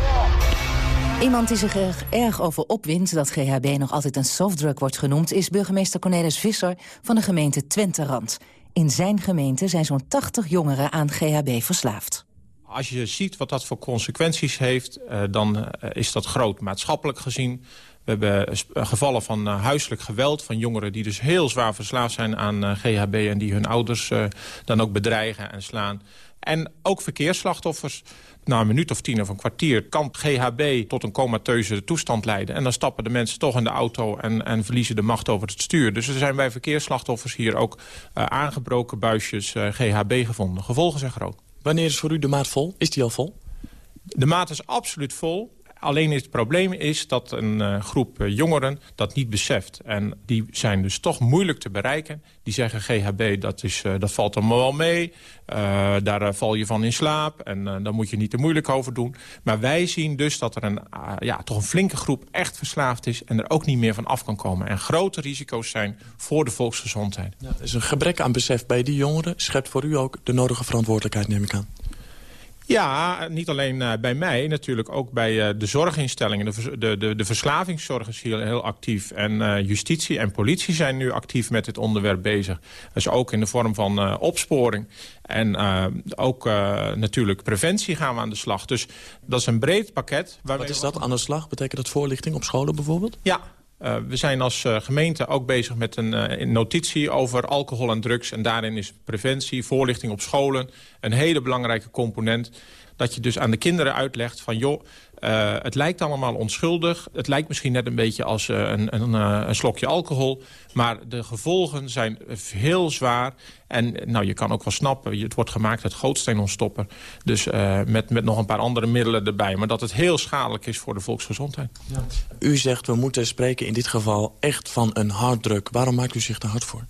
Iemand die zich er erg over opwindt dat GHB nog altijd een softdrug wordt genoemd... is burgemeester Cornelis Visser van de gemeente Twente-Rand. In zijn gemeente zijn zo'n 80 jongeren aan GHB verslaafd. Als je ziet wat dat voor consequenties heeft, uh, dan uh, is dat groot maatschappelijk gezien. We hebben uh, gevallen van huiselijk geweld van jongeren die dus heel zwaar verslaafd zijn aan GHB... en die hun ouders dan ook bedreigen en slaan. En ook verkeersslachtoffers na een minuut of tien of een kwartier... kan GHB tot een comateuze toestand leiden. En dan stappen de mensen toch in de auto en, en verliezen de macht over het stuur. Dus er zijn bij verkeersslachtoffers hier ook uh, aangebroken buisjes uh, GHB gevonden. Gevolgen zijn groot. Wanneer is voor u de maat vol? Is die al vol? De maat is absoluut vol. Alleen het probleem is dat een uh, groep uh, jongeren dat niet beseft. En die zijn dus toch moeilijk te bereiken. Die zeggen GHB, dat, is, uh, dat valt allemaal wel mee. daar val je van in slaap. En daar moet je niet te moeilijk over doen. Maar wij zien dus dat er een, ja, toch een flinke groep echt verslaafd is... en er ook niet meer van af kan komen. En grote risico's zijn voor de volksgezondheid. Ja, is een gebrek aan besef bij die jongeren. Schept voor u ook de nodige verantwoordelijkheid, neem ik aan. Ja, niet alleen uh, bij mij, natuurlijk ook bij uh, de zorginstellingen. De, de, de, de verslavingszorg is hier heel actief. En uh, justitie en politie zijn nu actief met dit onderwerp bezig. Dus ook in de vorm van opsporing. En ook natuurlijk preventie gaan we aan de slag. Dus dat is een breed pakket. Wat is dat, aan de slag? Betekent dat voorlichting op scholen bijvoorbeeld? Ja, uh, we zijn als uh, gemeente ook bezig met een uh, notitie over alcohol en drugs. En daarin is preventie, voorlichting op scholen een hele belangrijke component. Dat je dus aan de kinderen uitlegt van... joh, uh, het lijkt allemaal onschuldig. Het lijkt misschien net een beetje als uh, een, een, een, slokje alcohol. Maar de gevolgen zijn heel zwaar. En nou, je kan ook wel snappen, het wordt gemaakt uit gootsteenontstopper. Dus met, met nog een paar andere middelen erbij. Maar dat het heel schadelijk is voor de volksgezondheid. Ja. U zegt, we moeten spreken in dit geval echt van een harddruk. Waarom maakt u zich daar hard voor?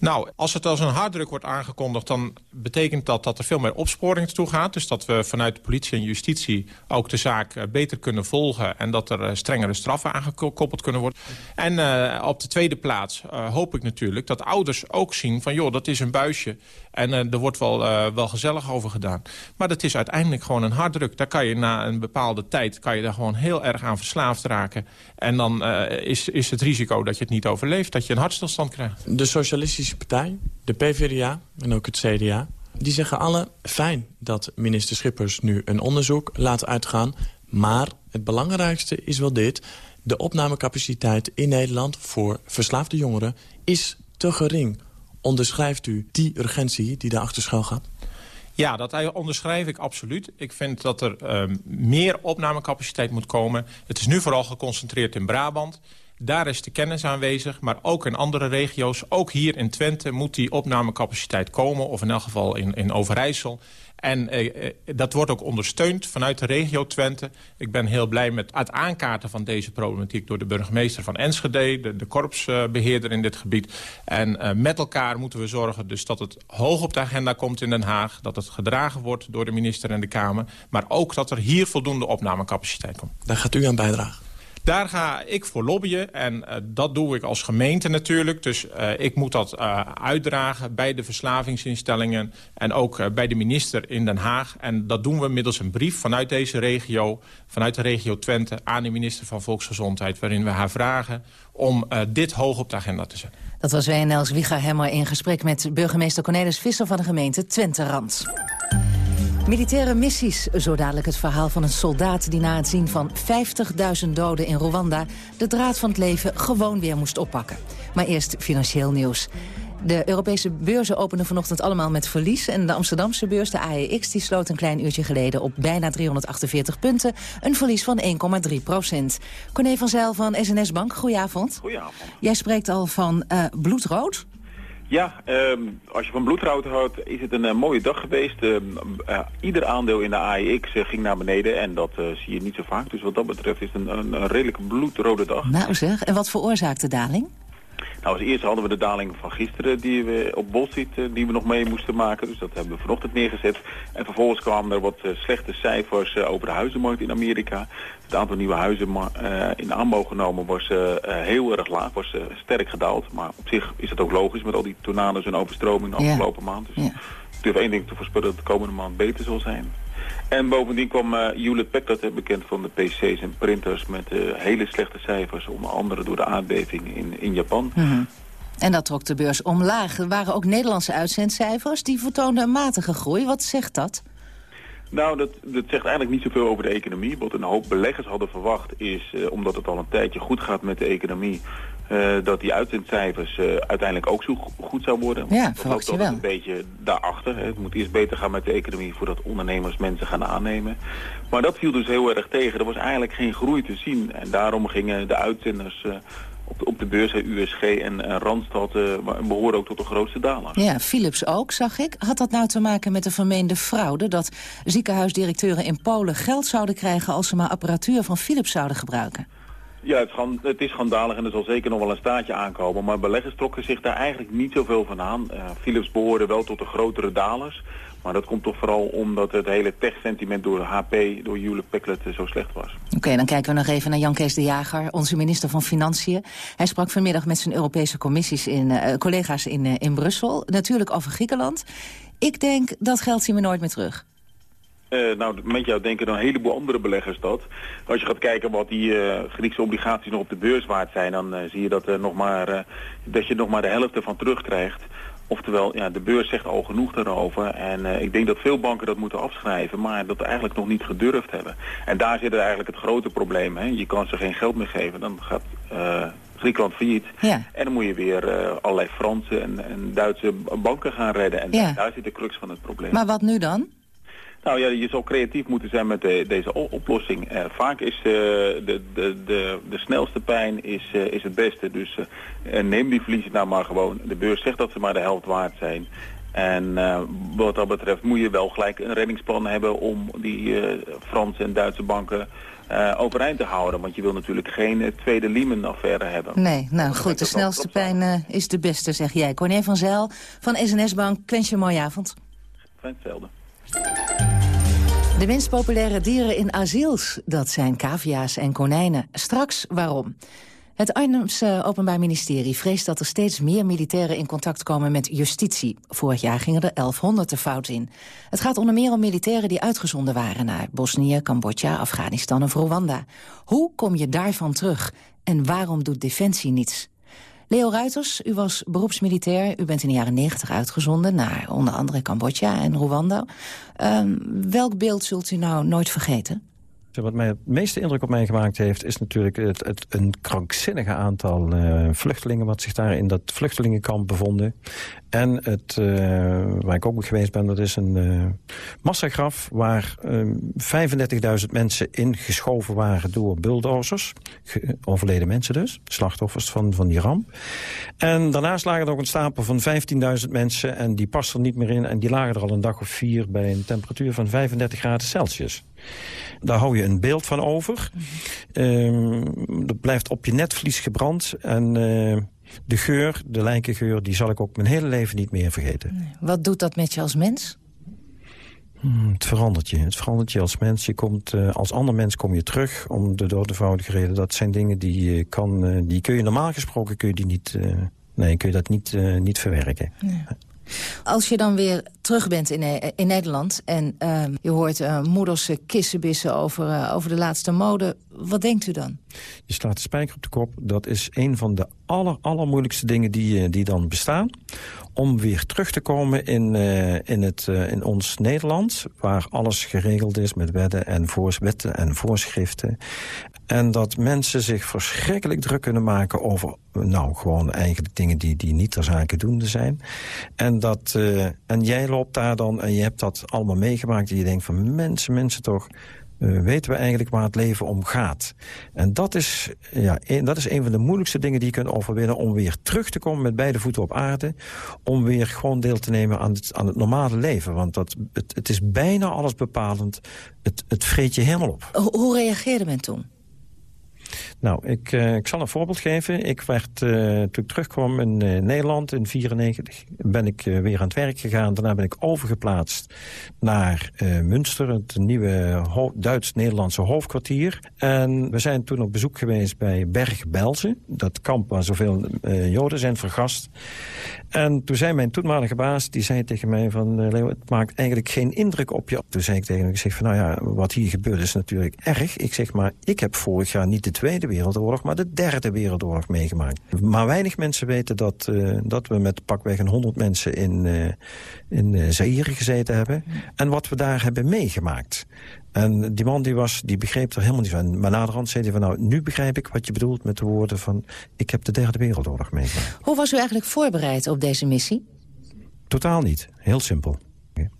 Nou, als het als een harddruk wordt aangekondigd... dan betekent dat dat er veel meer opsporing toe gaat. Dus dat we vanuit de politie en justitie ook de zaak beter kunnen volgen... en dat er strengere straffen aangekoppeld kunnen worden. En uh, op de tweede plaats hoop ik natuurlijk dat ouders ook zien van... joh, dat is een buisje en uh, er wordt wel, wel gezellig over gedaan. Maar dat is uiteindelijk gewoon een harddruk. Daar kan je na een bepaalde tijd kan je daar gewoon heel erg aan verslaafd raken. En dan is, is het risico dat je het niet overleeft, dat je een hartstilstand krijgt. De socialistische Partij, de PvdA en ook het CDA... die zeggen alle fijn dat minister Schippers nu een onderzoek laat uitgaan... maar het belangrijkste is wel dit... de opnamecapaciteit in Nederland voor verslaafde jongeren is te gering. Onderschrijft u die urgentie die daarachter schuil gaat? Ja, dat onderschrijf ik absoluut. Ik vind dat er uh, meer opnamecapaciteit moet komen. Het is nu vooral geconcentreerd in Brabant. Daar is de kennis aanwezig, maar ook in andere regio's. Ook hier in Twente moet die opnamecapaciteit komen, of in elk geval in, in Overijssel. En eh, dat wordt ook ondersteund vanuit de regio Twente. Ik ben heel blij met het aankaarten van deze problematiek... door de burgemeester van Enschede, de, de korpsbeheerder in dit gebied. En uh, met elkaar moeten we zorgen dus dat het hoog op de agenda komt in Den Haag... dat het gedragen wordt door de minister en de Kamer... maar ook dat er hier voldoende opnamecapaciteit komt. Daar gaat u aan bijdragen. Daar ga ik voor lobbyen en uh, dat doe ik als gemeente natuurlijk. Dus uh, ik moet dat uh, uitdragen bij de verslavingsinstellingen... en ook bij de minister in Den Haag. En dat doen we middels een brief vanuit deze regio... vanuit de regio Twente aan de minister van Volksgezondheid... waarin we haar vragen om dit hoog op de agenda te zetten. Dat was WNL's Wiega Hemmer in gesprek met burgemeester Cornelis Visser... van de gemeente Twente-Rand. Militaire missies, zo dadelijk het verhaal van een soldaat... die na het zien van 50.000 doden in Rwanda... de draad van het leven gewoon weer moest oppakken. Maar eerst financieel nieuws. De Europese beurzen openen vanochtend allemaal met verlies... en de Amsterdamse beurs, de AEX, die sloot een klein uurtje geleden... op bijna 348 punten, een verlies van 1,3 procent. Corné van Zijl van SNS Bank, goedenavond. Goedenavond. Jij spreekt al van uh, bloedrood. Ja, um, als je van bloedrood houdt, is het een uh, mooie dag geweest. Uh, uh, ieder aandeel in de AEX ging naar beneden en dat zie je niet zo vaak. Dus wat dat betreft is het een, een, een redelijk bloedrode dag. Nou zeg, en wat veroorzaakt de daling? Nou, als eerste hadden we de daling van gisteren die we op Wall Street die we nog mee moesten maken. Dus dat hebben we vanochtend neergezet. En vervolgens kwamen er wat slechte cijfers over de huizenmarkt in Amerika. Het aantal nieuwe huizen in aanbouw genomen was heel erg laag, was sterk gedaald. Maar op zich is het ook logisch met al die tornado's en overstroming de afgelopen maand. Dus ja. ik durf één ding te voorspellen dat het de komende maand beter zal zijn. En bovendien kwam uh, Hewlett Packard, bekend van de PC's en printers, met hele slechte cijfers. Onder andere door de aardbeving in, in Japan. Mm -hmm. En dat trok de beurs omlaag. Er waren ook Nederlandse uitzendcijfers, die vertoonden een matige groei. Wat zegt dat? Nou, dat, dat zegt eigenlijk niet zoveel over de economie. Wat een hoop beleggers hadden verwacht is, uh, omdat het al een tijdje goed gaat met de economie... Uh, dat die uitzendcijfers uh, uiteindelijk ook zo goed zou worden. Ja, dat verwacht je wel. een beetje daarachter. Hè. Het moet eerst beter gaan met de economie voordat ondernemers mensen gaan aannemen. Maar dat viel dus heel erg tegen. Er was eigenlijk geen groei te zien. En daarom gingen de uitzenders op, de, op de beurs, USG en, en Randstad, behoren ook tot de grootste dalers. Ja, Philips ook, zag ik. Had dat nou te maken met de vermeende fraude... dat ziekenhuisdirecteuren in Polen geld zouden krijgen... als ze maar apparatuur van Philips zouden gebruiken? Ja, het is, schandalig en er zal zeker nog wel een staatje aankomen. Maar beleggers trokken zich daar eigenlijk niet zoveel van aan. Philips behoorde wel tot de grotere dalers. Maar dat komt toch vooral omdat het hele tech-sentiment door HP, door Hewlett Packard zo slecht was. Oké, dan kijken we nog even naar Jan Kees de Jager, onze minister van Financiën. Hij sprak vanmiddag met zijn Europese commissies in, uh, collega's in, in Brussel. Natuurlijk over Griekenland. Ik denk, dat geld zien we nooit meer terug. Uh, nou, met jou denken dan een heleboel andere beleggers dat. Als je gaat kijken wat die uh, Griekse obligaties nog op de beurs waard zijn... dan uh, zie je dat, nog maar, dat je nog maar de helft ervan terugkrijgt. Oftewel, ja, de beurs zegt al genoeg daarover. En uh, ik denk dat veel banken dat moeten afschrijven, maar dat eigenlijk nog niet gedurfd hebben. En daar zit eigenlijk het grote probleem. Hè. Je kan ze geen geld meer geven, dan gaat uh, Griekenland failliet. Ja. En dan moet je weer uh, allerlei Franse en, en, Duitse banken gaan redden. En ja. daar zit de crux van het probleem. Maar wat nu dan? Nou ja, je zal creatief moeten zijn met de, deze oplossing. Uh, vaak is uh, de, de, de, de snelste pijn is, uh, is het beste. Dus neem die verliezen nou maar gewoon. De beurs zegt dat ze maar de helft waard zijn. En wat dat betreft moet je wel gelijk een reddingsplan hebben om die Franse en Duitse banken overeind te houden. Want je wil natuurlijk geen tweede Lehman-affaire hebben. Nee, nou goed, de snelste pijn is de beste, zeg jij. Corné van Zijl van SNS Bank, wens je een mooie avond. Fijn hetzelfde. De minst populaire dieren in asiels, dat zijn cavia's en konijnen. Straks waarom. Het Arnhemse Openbaar Ministerie vreest dat er steeds meer militairen in contact komen met justitie. Vorig jaar gingen er 1100 te fout in. Het gaat onder meer om militairen die uitgezonden waren naar Bosnië, Cambodja, Afghanistan of Rwanda. Hoe kom je daarvan terug? En waarom doet Defensie niets? Leo Ruiters, u was beroepsmilitair. U bent in de jaren 90 uitgezonden naar onder andere Cambodja en Rwanda. Um, welk beeld zult u nou nooit vergeten? Wat mij het meeste indruk op mij gemaakt heeft... is natuurlijk het, een krankzinnige aantal uh, vluchtelingen... wat zich daar in dat vluchtelingenkamp bevonden. En het, uh, waar ik ook geweest ben, dat is een uh, massagraf... waar 35.000 mensen ingeschoven waren door bulldozers. Overleden mensen dus, slachtoffers van, van die ramp. En daarnaast lagen er ook een stapel van 15.000 mensen... en die pasten er niet meer in en die lagen er al een dag of vier... bij een temperatuur van 35 graden Celsius. Daar hou je een beeld van over. Dat blijft op je netvlies gebrand. En uh, de geur, de lijkengeur, die zal ik ook mijn hele leven niet meer vergeten. Wat doet dat met je als mens? Hmm, het verandert je. Het verandert je als mens. Je komt, uh, als ander mens kom je terug om de doodevoudige reden. Dat zijn dingen die, je kan, uh, die kun je normaal gesproken kun je die niet, nee, kun je dat niet, niet verwerken. Nee. Als je dan weer terug bent in, eh, in Nederland... en uh, je hoort uh, moeders kissenbissen over, over de laatste mode... wat denkt u dan? Je slaat de spijker op de kop. Dat is een van de aller, allermoeilijkste dingen die, die dan bestaan. Om weer terug te komen in, in, het, in ons Nederland... waar alles geregeld is met wetten en, wetten en voorschriften. En dat mensen zich verschrikkelijk druk kunnen maken over... nou, gewoon eigenlijk dingen die, die niet ter zake doende zijn. En, dat, uh, en jij loopt daar dan en je hebt dat allemaal meegemaakt... en je denkt van mensen, mensen toch... Uh, weten we eigenlijk waar het leven om gaat. En dat is, ja, een, dat is een van de moeilijkste dingen die je kunt overwinnen... om weer terug te komen met beide voeten op aarde. Om weer gewoon deel te nemen aan het, aan het normale leven. Want dat, het, het is bijna alles bepalend. Het, het vreet je helemaal op. Hoe, hoe reageerde men toen? Nou, ik, uh, ik zal een voorbeeld geven. Ik werd, uh, toen ik terugkwam in uh, Nederland in 1994, ben ik weer aan het werk gegaan. Daarna ben ik overgeplaatst naar Münster, het nieuwe Duits-Nederlandse hoofdkwartier. En we zijn toen op bezoek geweest bij Berg-Belsen, dat kamp waar zoveel Joden zijn vergast. En toen zei mijn toenmalige baas, die zei tegen mij van... Leo, het maakt eigenlijk geen indruk op je. Toen zei ik tegen hem, ik zeg van nou ja, wat hier gebeurt is natuurlijk erg. Ik zeg maar, ik heb vorig jaar niet de Tweede Wereldoorlog, maar de Derde Wereldoorlog meegemaakt. Maar weinig mensen weten dat, uh, dat we met pakweg een honderd mensen in, uh, in uh, Zaire gezeten hebben. En wat we daar hebben meegemaakt. En die man die, was, die begreep er helemaal niet van. Maar naderhand zei hij van nou, nu begrijp ik wat je bedoelt met de woorden van... ik heb de Derde Wereldoorlog meegemaakt. Hoe was u eigenlijk voorbereid op deze missie? Totaal niet. Heel simpel.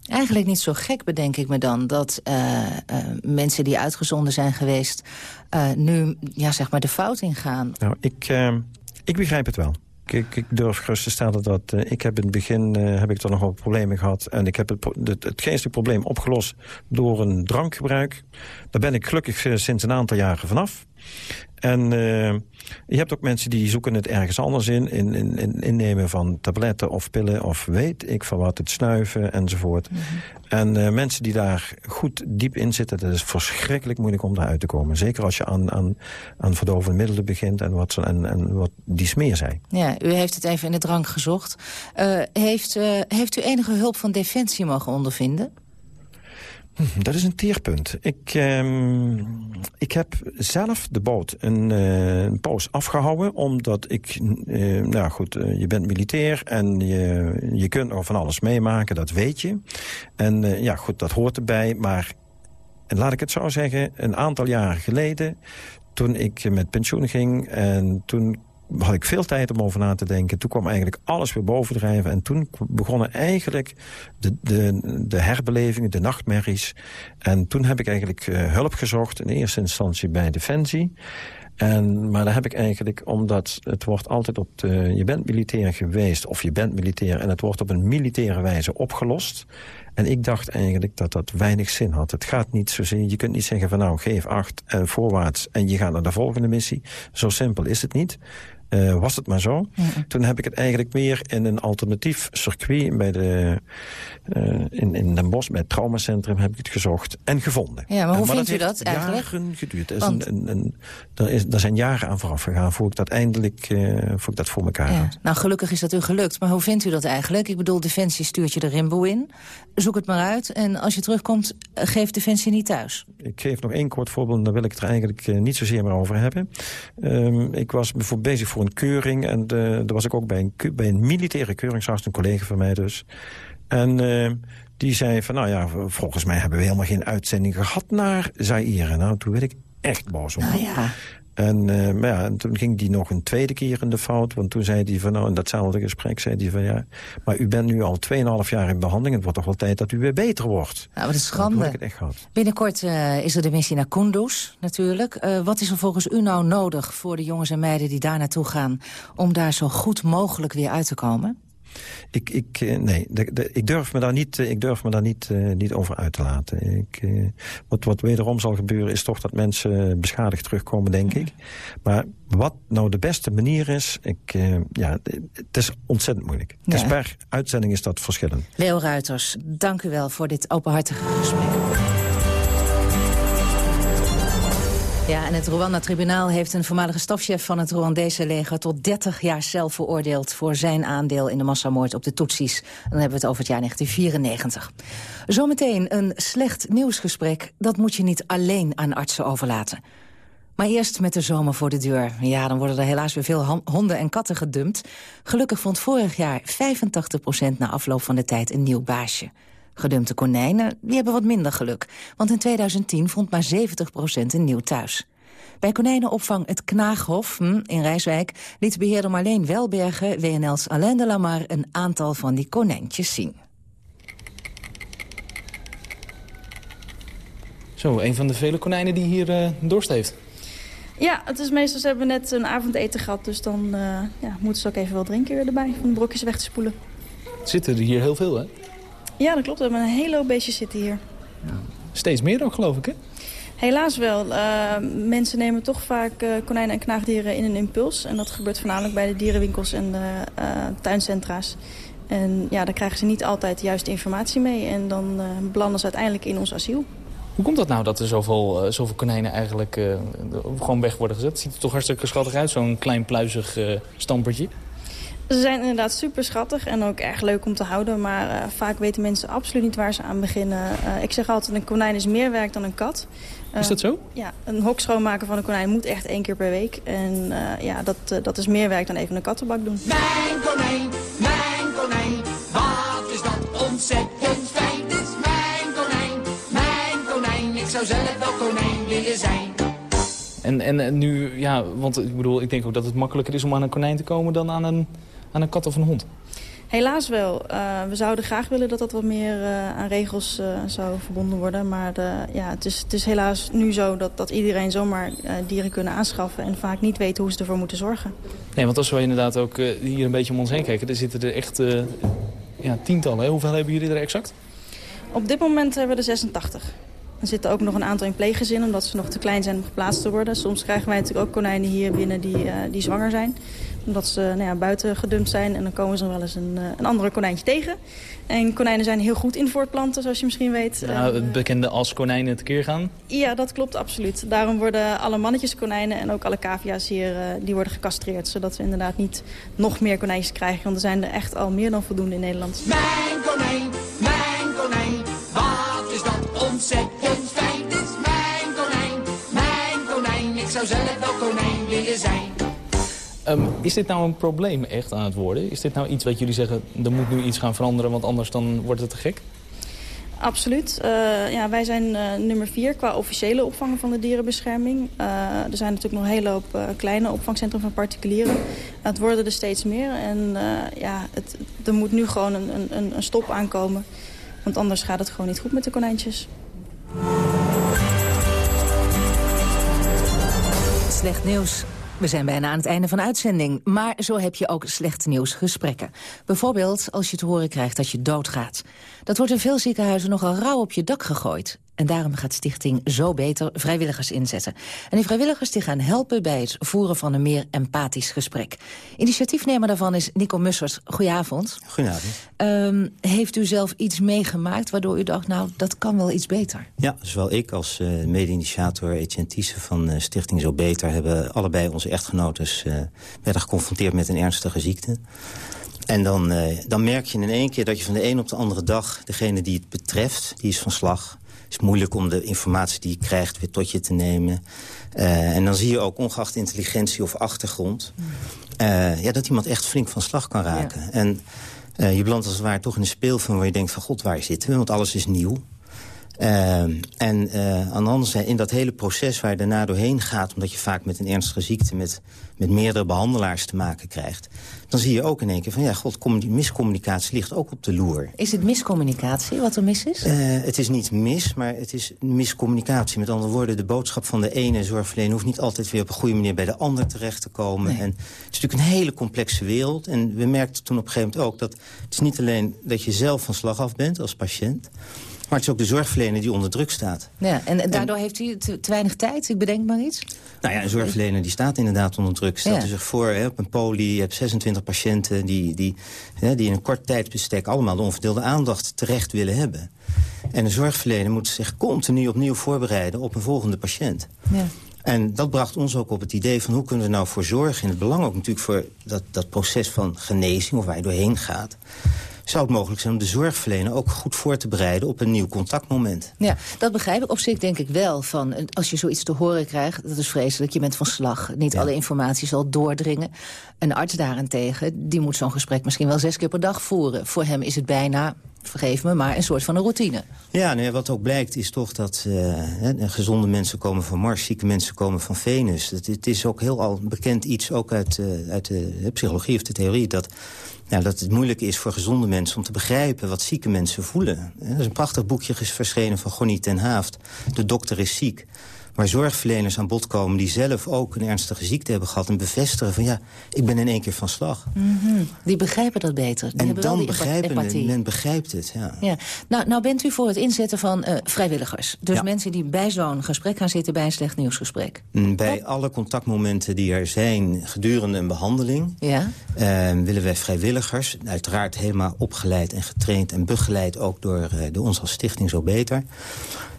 Eigenlijk niet zo gek, bedenk ik me dan... dat uh, uh, mensen die uitgezonden zijn geweest... Uh, nu ja, zeg maar de fout ingaan. Nou, ik, Ik begrijp het wel. Ik, ik, durf gerust te stellen dat ik heb in het begin heb ik er nogal problemen gehad. En ik heb het, het, het geestelijk probleem opgelost door een drankgebruik. Daar ben ik gelukkig sinds een aantal jaren vanaf. En uh, je hebt ook mensen die zoeken het ergens anders in. In, in, in innemen van tabletten of pillen of weet ik van wat. Het snuiven enzovoort. Mm -hmm. En uh, mensen die daar goed diep in zitten. Dat is verschrikkelijk moeilijk om daaruit te komen. Zeker als je aan, aan, aan verdovende middelen begint. En wat, en, en wat die smeer zijn. Ja, u heeft het even in de drank gezocht. Uh, heeft, heeft u enige hulp van Defensie mogen ondervinden? Dat is een teerpunt. Ik, uh, ik heb zelf de boot een, uh, een poos afgehouden... omdat ik... Uh, nou goed, je bent militair en je, je kunt er van alles meemaken, dat weet je. En ja, goed, dat hoort erbij. Maar laat ik het zo zeggen, een aantal jaren geleden... toen ik met pensioen ging en toen had ik veel tijd om over na te denken. Toen kwam eigenlijk alles weer bovendrijven. En toen begonnen eigenlijk de, de, de herbelevingen, de nachtmerries. En toen heb ik eigenlijk uh, hulp gezocht. In eerste instantie bij Defensie. En, maar daar heb ik eigenlijk, omdat het wordt altijd op. Je bent militair geweest, of je bent militair... en het wordt op een militaire wijze opgelost. En ik dacht eigenlijk dat dat weinig zin had. Het gaat niet zozeer, je kunt niet zeggen van nou, geef acht en voorwaarts... en je gaat naar de volgende missie. Zo simpel is het niet. Uh, was het maar zo. Toen heb ik het eigenlijk meer in een alternatief circuit... Bij de, uh, in, in Den Bosch, bij het traumacentrum, heb ik het gezocht en gevonden. Ja, maar hoe maar vindt u dat eigenlijk? jaren geduurd. Er, Want... een, een, een, er, is, er zijn jaren aan vooraf gegaan... voor ik dat eindelijk uh, voor ik dat voor elkaar ja. had. Nou, gelukkig is dat u gelukt. Maar hoe vindt u dat eigenlijk? Ik bedoel, Defensie stuurt je de rimbo in. Zoek het maar uit. En als je terugkomt, geeft Defensie niet thuis. Ik geef nog één kort voorbeeld. Daar wil ik het er eigenlijk niet zozeer meer over hebben. Um, ik was bijvoorbeeld bezig voor een keuring. En uh, daar was ik ook bij een, bij een militaire keuringsarts, een collega van mij dus. En uh, die zei van, nou ja, volgens mij hebben we helemaal geen uitzending gehad naar Zaire. Nou, toen werd ik echt boos op. Nou ja. En, uh, maar ja, en toen ging die nog een tweede keer in de fout. Want toen zei hij van, nou, in datzelfde gesprek zei hij van, ja... maar u bent nu al 2,5 jaar in behandeling. Het wordt toch wel tijd dat u weer beter wordt. Nou, wat een schande. Ik het echt gehad. Binnenkort uh, is er de missie naar Kunduz, natuurlijk. Uh, wat is er volgens u nou nodig voor de jongens en meiden die daar naartoe gaan... om daar zo goed mogelijk weer uit te komen? Ik, ik, nee, de, de, ik durf me daar niet, ik durf me daar niet, uh, niet over uit te laten. Ik, uh, wat, wat wederom zal gebeuren is toch dat mensen beschadigd terugkomen, denk ik. Maar wat nou de beste manier is, ik, uh, ja, het is ontzettend moeilijk. Ja. Dus per uitzending is dat verschillend. Leo Ruiters, dank u wel voor dit openhartige gesprek. Ja, en het Rwanda-tribunaal heeft een voormalige stafchef van het Rwandese leger tot 30 jaar cel veroordeeld voor zijn aandeel in de massamoord op de Tutsis. Dan hebben we het over het jaar 1994. Zometeen een slecht nieuwsgesprek, dat moet je niet alleen aan artsen overlaten. Maar eerst met de zomer voor de deur. Ja, dan worden er helaas weer veel honden en katten gedumpt. Gelukkig vond vorig jaar 85% na afloop van de tijd een nieuw baasje. Gedumpte konijnen die hebben wat minder geluk. Want in 2010 vond maar 70% een nieuw thuis. Bij konijnenopvang Het Knaaghof hm, in Rijswijk... liet beheerder Marleen Welbergen, WNL's Alain de Lamar... een aantal van die konijntjes zien. Zo, een van de vele konijnen die hier uh, dorst heeft. Ja, het is meestal, ze hebben net een avondeten gehad... dus dan uh, ja, moeten ze ook even wel drinken weer erbij... om de brokjes weg te spoelen. Het zitten er hier heel veel, hè? Ja, dat klopt. We hebben een hele hoop beestjes zitten hier. Ja. Steeds meer ook, geloof ik, hè? Helaas wel. Uh, mensen nemen toch vaak uh, konijnen en knaagdieren in een impuls. En dat gebeurt voornamelijk bij de dierenwinkels en de uh, tuincentra's. En ja, daar krijgen ze niet altijd de juiste informatie mee. En dan belanden ze uiteindelijk in ons asiel. Hoe komt dat nou dat er zoveel, zoveel konijnen eigenlijk gewoon weg worden gezet? Het ziet er toch hartstikke schattig uit, zo'n klein pluizig stampertje. Ze zijn inderdaad super schattig en ook erg leuk om te houden. Maar uh, vaak weten mensen absoluut niet waar ze aan beginnen. Uh, ik zeg altijd, een konijn is meer werk dan een kat. Uh, is dat zo? Ja, een hok schoonmaken van een konijn moet echt één keer per week. En ja, dat, dat is meer werk dan even een kattenbak doen. Mijn konijn, mijn konijn, wat is dat ontzettend fijn. Het is mijn konijn, mijn konijn, ik zou zelf wel konijn willen zijn. En, en, en nu, ja, want ik bedoel, ik denk ook dat het makkelijker is om aan een konijn te komen dan aan een, aan een kat of een hond. Helaas wel. Uh, we zouden graag willen dat dat wat meer uh, aan regels uh, zou verbonden worden. Maar ja, het, is, het is helaas nu zo dat, dat iedereen zomaar dieren kunnen aanschaffen... en vaak niet weet hoe ze ervoor moeten zorgen. Nee, want als we inderdaad ook hier een beetje om ons heen kijken... er zitten er echt ja, tientallen. Hè? Hoeveel hebben jullie er exact? Op dit moment hebben we er 86. Er zitten ook nog een aantal in pleeggezin, omdat ze nog te klein zijn om geplaatst te worden. Soms krijgen wij natuurlijk ook konijnen hier binnen die, die zwanger zijn. Omdat ze nou ja, buiten gedumpt zijn en dan komen ze nog wel eens een, uh, een andere konijntje tegen. En konijnen zijn heel goed in voortplanten, zoals je misschien weet. Nou, het bekende als konijnen tekeer gaan? Ja, dat klopt absoluut. Daarom worden alle mannetjeskonijnen en ook alle cavia's hier uh, die worden gecastreerd. Zodat we inderdaad niet nog meer konijntjes krijgen. Want er zijn er echt al meer dan voldoende in Nederland. Mijn konijn, mijn konijn, wat is dat ontzettend fijn. Het is mijn konijn, mijn konijn, ik zou zelf wel konijn willen zijn. Um, is dit nou een probleem echt aan het worden? Is dit nou iets wat jullie zeggen, er moet nu iets gaan veranderen... want anders dan wordt het te gek? Absoluut. Uh, ja, wij zijn uh, nummer vier qua officiële opvang van de dierenbescherming. Uh, er zijn natuurlijk nog een hele hoop kleine opvangcentra van particulieren. Het worden er steeds meer. En ja, het, er moet nu gewoon een, een, een stop aankomen. Want anders gaat het gewoon niet goed met de konijntjes. Slecht nieuws. We zijn bijna aan het einde van uitzending. Maar zo heb je ook slecht nieuwsgesprekken. Bijvoorbeeld als je te horen krijgt dat je doodgaat. Dat wordt in veel ziekenhuizen nogal rauw op je dak gegooid. En daarom gaat Stichting Zo Beter vrijwilligers inzetten. En die vrijwilligers die gaan helpen bij het voeren van een meer empathisch gesprek. Initiatiefnemer daarvan is Nico Mussers. Goedenavond. Goedenavond. Um, heeft u zelf iets meegemaakt waardoor u dacht, nou, dat kan wel iets beter? Ja, zowel ik als uh, mede-initiator Etienne Thiessen van uh, Stichting Zo Beter... hebben allebei onze echtgenotes uh, werden geconfronteerd met een ernstige ziekte. En dan, dan merk je in één keer dat je van de een op de andere dag... degene die het betreft, die is van slag. Het is moeilijk om de informatie die je krijgt weer tot je te nemen. Uh, en dan zie je ook, ongeacht intelligentie of achtergrond... Uh, ja, dat iemand echt flink van slag kan raken. Ja. En je belandt als het ware toch in een speelfilm waar je denkt van... god, waar zitten we? Want alles is nieuw. Uh, en uh, aan de andere zijde, in dat hele proces waar je daarna doorheen gaat... omdat je vaak met een ernstige ziekte met, met meerdere behandelaars te maken krijgt... dan zie je ook in één keer van, ja, god, miscommunicatie ligt ook op de loer. Is het miscommunicatie wat er mis is? Uh, het is niet mis, maar het is miscommunicatie. Met andere woorden, de boodschap van de ene zorgverlener... hoeft niet altijd weer op een goede manier bij de ander terecht te komen. Nee. En het is natuurlijk een hele complexe wereld. En we merkten toen op een gegeven moment ook dat... het is niet alleen dat je zelf van slag af bent als patiënt... Maar het is ook de zorgverlener die onder druk staat. Ja, en daardoor en, heeft u te, te, weinig tijd? Ik bedenk maar iets. Nou ja, een zorgverlener die staat inderdaad onder druk. Stel ja. zich voor, hè, op een poli, je hebt 26 patiënten... die, die, hè, die in een kort tijdsbestek allemaal de onverdeelde aandacht terecht willen hebben. En een zorgverlener moet zich continu opnieuw voorbereiden op een volgende patiënt. Ja. En dat bracht ons ook op het idee van hoe kunnen we nou voor zorgen... in het belang ook natuurlijk voor dat, dat proces van genezing... of waar je doorheen gaat zou het mogelijk zijn om de zorgverlener ook goed voor te bereiden op een nieuw contactmoment. Ja, dat begrijp ik. Op zich denk ik wel van, als je zoiets te horen krijgt, dat is vreselijk, je bent van slag. Niet ja. alle informatie zal doordringen. Een arts daarentegen, die moet zo'n gesprek misschien wel zes keer per dag voeren. Voor hem is het bijna, vergeef me, maar een soort van een routine. Ja, nee, wat ook blijkt is toch dat uh, gezonde mensen komen van Mars, zieke mensen komen van Venus. Het, het is ook heel al bekend iets, ook uit, uh, uit de psychologie of de theorie, dat ja, dat het moeilijk is voor gezonde mensen om te begrijpen wat zieke mensen voelen. Er is een prachtig boekje verschenen van Gonnie ten Haafd. De dokter is ziek waar zorgverleners aan bod komen... die zelf ook een ernstige ziekte hebben gehad... en bevestigen van ja, ik ben in één keer van slag. Mm -hmm. Die begrijpen dat beter. Die en dan begrijpen men, men begrijpt het, ja. ja. Nou, nou bent u voor het inzetten van uh, vrijwilligers. Dus ja. mensen die bij zo'n gesprek gaan zitten... bij een slecht nieuwsgesprek. Bij Op... alle contactmomenten die er zijn gedurende een behandeling... Ja. Uh, willen wij vrijwilligers, uiteraard helemaal opgeleid en getraind... en begeleid ook door, uh, door ons als stichting Zo Beter...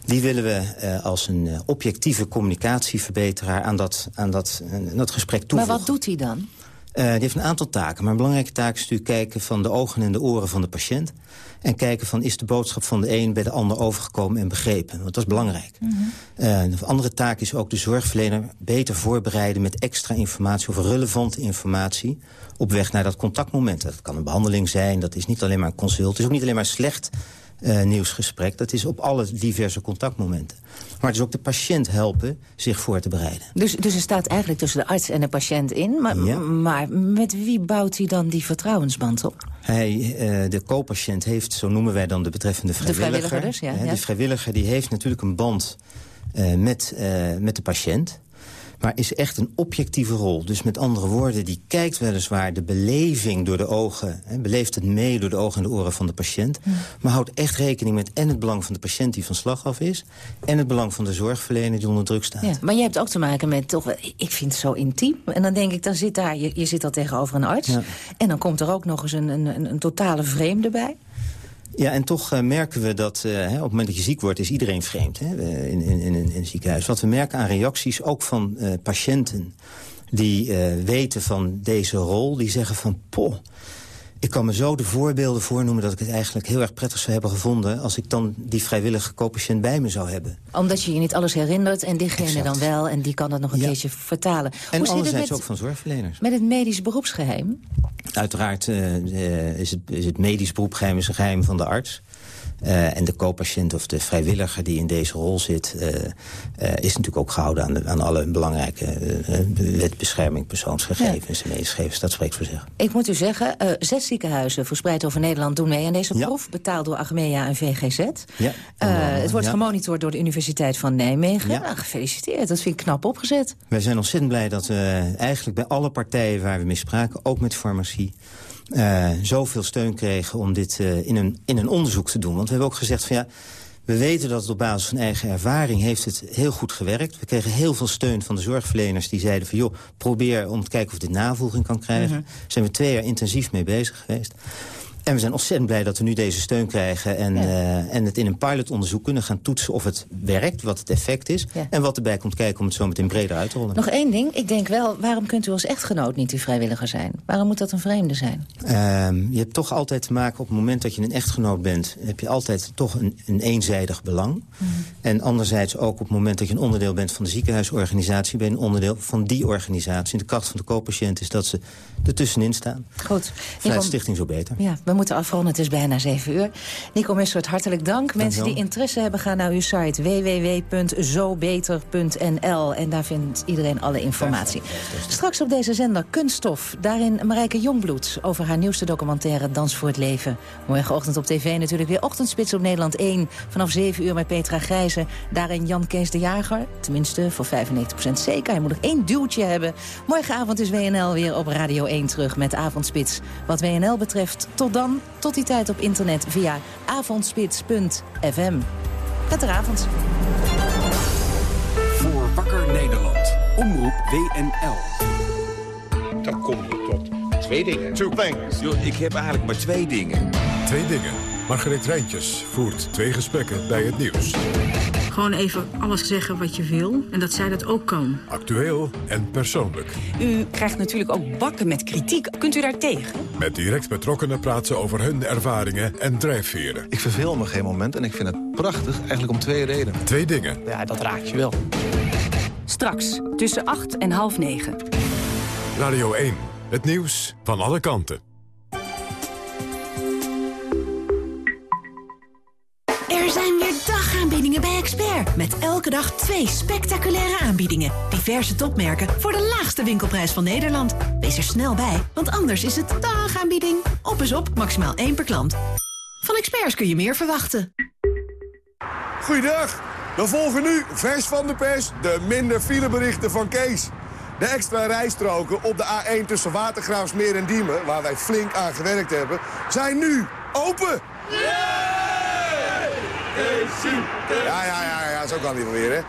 Die willen we uh, als een uh, objectieve communicatieverbeteraar aan dat, aan dat, uh, dat gesprek toevoegen. Maar wat doet hij dan? die heeft een aantal taken. Maar een belangrijke taak is natuurlijk kijken van de ogen en de oren van de patiënt. En kijken van is de boodschap van de een bij de ander overgekomen en begrepen. Want dat is belangrijk. Mm -hmm. de andere taak is ook de zorgverlener beter voorbereiden met extra informatie of relevante informatie op weg naar dat contactmoment. Dat kan een behandeling zijn, dat is niet alleen maar een consult. Het is ook niet alleen maar slecht eh, nieuwsgesprek. Dat is op alle diverse contactmomenten. Maar het is ook de patiënt helpen zich voor te bereiden. Dus, dus er staat eigenlijk tussen de arts en de patiënt in. Maar, maar met wie bouwt hij dan die vertrouwensband op? Hij, eh, de co-patiënt heeft, zo noemen wij dan de betreffende vrijwilliger. De vrijwilliger dus, ja. Ja. De vrijwilliger die heeft natuurlijk een band uh, met, met de patiënt maar is echt een objectieve rol. Dus met andere woorden, die kijkt weliswaar de beleving door de ogen... Hè, beleeft het mee door de ogen en de oren van de patiënt... Mm. maar houdt echt rekening met en het belang van de patiënt die van slag af is... en het belang van de zorgverlener die onder druk staat. Ja, maar je hebt ook te maken met, toch, ik vind het zo intiem. En dan denk ik, dan zit daar, je, je zit al tegenover een arts... Ja. en dan komt er ook nog eens een, een, een totale vreemde bij... Ja, en toch uh, merken we dat hè, op het moment dat je ziek wordt... is iedereen vreemd hè, in, in, in, een ziekenhuis. Wat we merken aan reacties, ook van uh, patiënten... die weten van deze rol, die zeggen van... poh, ik kan me zo de voorbeelden voornoemen... dat ik het eigenlijk heel erg prettig zou hebben gevonden... als ik dan die vrijwillige co-patiënt bij me zou hebben. Omdat je je niet alles herinnert en diegene exact. dan wel... en die kan dat nog een ja. keertje vertalen. En Hoe anderzijds met, ook van zorgverleners. Met het medisch beroepsgeheim? Uiteraard uh, is, het, is het medisch beroepsgeheim is een geheim van de arts. Uh, en de co-patiënt of de vrijwilliger die in deze rol zit... Uh, uh, is natuurlijk ook gehouden aan, de, aan alle belangrijke wetbescherming persoonsgegevens ja. en medesgevers. Dat spreekt voor zich. Ik moet u zeggen, zes ziekenhuizen verspreid over Nederland doen mee aan deze proef. Ja. Betaald door Achmea en VGZ. Ja, het wordt gemonitord door de Universiteit van Nijmegen. Ja. Nou, gefeliciteerd, dat vind ik knap opgezet. Wij zijn ontzettend blij dat we eigenlijk bij alle partijen waar we mee spraken... ook met farmacie... Uh, zoveel steun kregen om dit uh, in, een, in een onderzoek te doen. Want we hebben ook gezegd van ja, we weten dat het op basis van eigen ervaring heeft het heel goed gewerkt. We kregen heel veel steun van de zorgverleners die zeiden van joh, probeer om te kijken of dit navolging kan krijgen. Daar mm -hmm. zijn we twee jaar intensief mee bezig geweest. En we zijn ontzettend blij dat we nu deze steun krijgen... en, ja. uh, en het in een pilotonderzoek kunnen gaan toetsen of het werkt... wat het effect is ja. en wat erbij komt kijken om het zo meteen breder uit te rollen. Nog één ding. Ik denk wel, waarom kunt u als echtgenoot niet die vrijwilliger zijn? Waarom moet dat een vreemde zijn? Uh, je hebt toch altijd te maken op het moment dat je een echtgenoot bent... heb je altijd toch een, een eenzijdig belang. Mm -hmm. En anderzijds ook op het moment dat je een onderdeel bent... van de ziekenhuisorganisatie, ben je een onderdeel van die organisatie. En de kracht van de co-patiënt is dat ze ertussenin staan. Goed. Vanuit Stichting Zo Beter. Ja, we moeten afronden. Het is bijna 7 uur. Nico Messert, hartelijk dank. Mensen die interesse hebben, gaan naar uw site www.zobeter.nl. En daar vindt iedereen alle informatie. Straks op deze zender Kunststof. Daarin Marijke Jongbloed over haar nieuwste documentaire Dans voor het Leven. Morgenochtend op tv natuurlijk weer Ochtendspits op Nederland 1. Vanaf 7 uur met Petra Grijze. Daarin Jan Kees de Jager. Tenminste, voor 95% zeker. Hij moet nog één duwtje hebben. Morgenavond is WNL weer op Radio 1 terug met Avondspits. Wat WNL betreft, tot dan... Tot die tijd op internet via avondspits.fm. Prettige avond. Voor Wakker Nederland. Omroep WNL. Dan kom je tot twee dingen. Two things. Yo, ik heb eigenlijk maar twee dingen. Twee dingen. Margreet Rijntjes voert twee gesprekken bij het nieuws. Gewoon even alles zeggen wat je wil en dat zij dat ook kan. Actueel en persoonlijk. U krijgt natuurlijk ook bakken met kritiek. Kunt u daar tegen? Met direct betrokkenen praten ze over hun ervaringen en drijfveren. Ik verveel me geen moment en ik vind het prachtig, eigenlijk om twee redenen. Twee dingen. Ja, dat raakt je wel. Straks, tussen acht en half negen. Radio 1, het nieuws van alle kanten. Er zijn dagaanbiedingen bij Expert. Met elke dag twee spectaculaire aanbiedingen. Diverse topmerken voor de laagste winkelprijs van Nederland. Wees er snel bij, want anders is het dagaanbieding. Op is op, maximaal één per klant. Van Experts kun je meer verwachten. Goeiedag, we volgen nu vers van de pers de minder fileberichten van Kees. De extra rijstroken op de A1 tussen Watergraafsmeer en Diemen... waar wij flink aan gewerkt hebben, zijn nu open. Ja, ja, ja, ja, zo kan die wel weer, hè.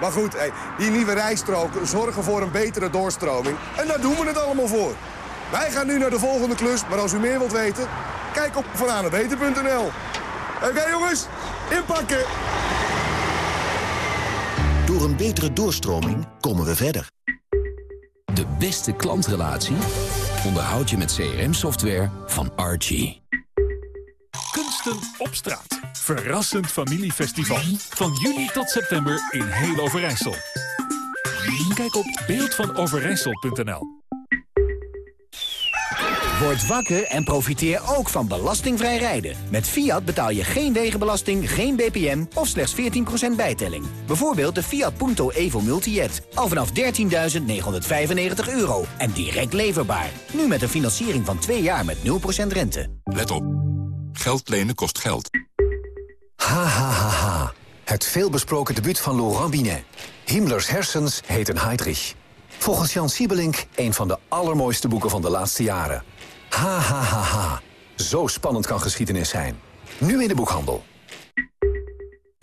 Maar goed, hey, die nieuwe rijstroken zorgen voor een betere doorstroming. En daar doen we het allemaal voor. Wij gaan nu naar de volgende klus, maar als u meer wilt weten... kijk op vananebeter.nl. Oké, okay, jongens, inpakken! Door een betere doorstroming komen we verder. De beste klantrelatie onderhoud je met CRM-software van Archie. Kunsten op straat. Verrassend familiefestival. Van juni tot september in heel Overijssel. Kijk op beeldvanoverijssel.nl Word wakker en profiteer ook van belastingvrij rijden. Met Fiat betaal je geen wegenbelasting, geen BPM of slechts 14% bijtelling. Bijvoorbeeld de Fiat Punto Evo Multijet. Al vanaf 13.995 euro en direct leverbaar. Nu met een financiering van 2 jaar met 0% rente. Let op. Geld lenen kost geld. Ha, ha, ha. Het veelbesproken debuut van Laurent Binet. Himmlers hersens heten Heydrich. Volgens Jan Siebelink een van de allermooiste boeken van de laatste jaren. Ha, ha, ha, ha. Zo spannend kan geschiedenis zijn. Nu in de boekhandel.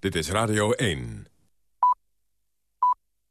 Dit is Radio 1.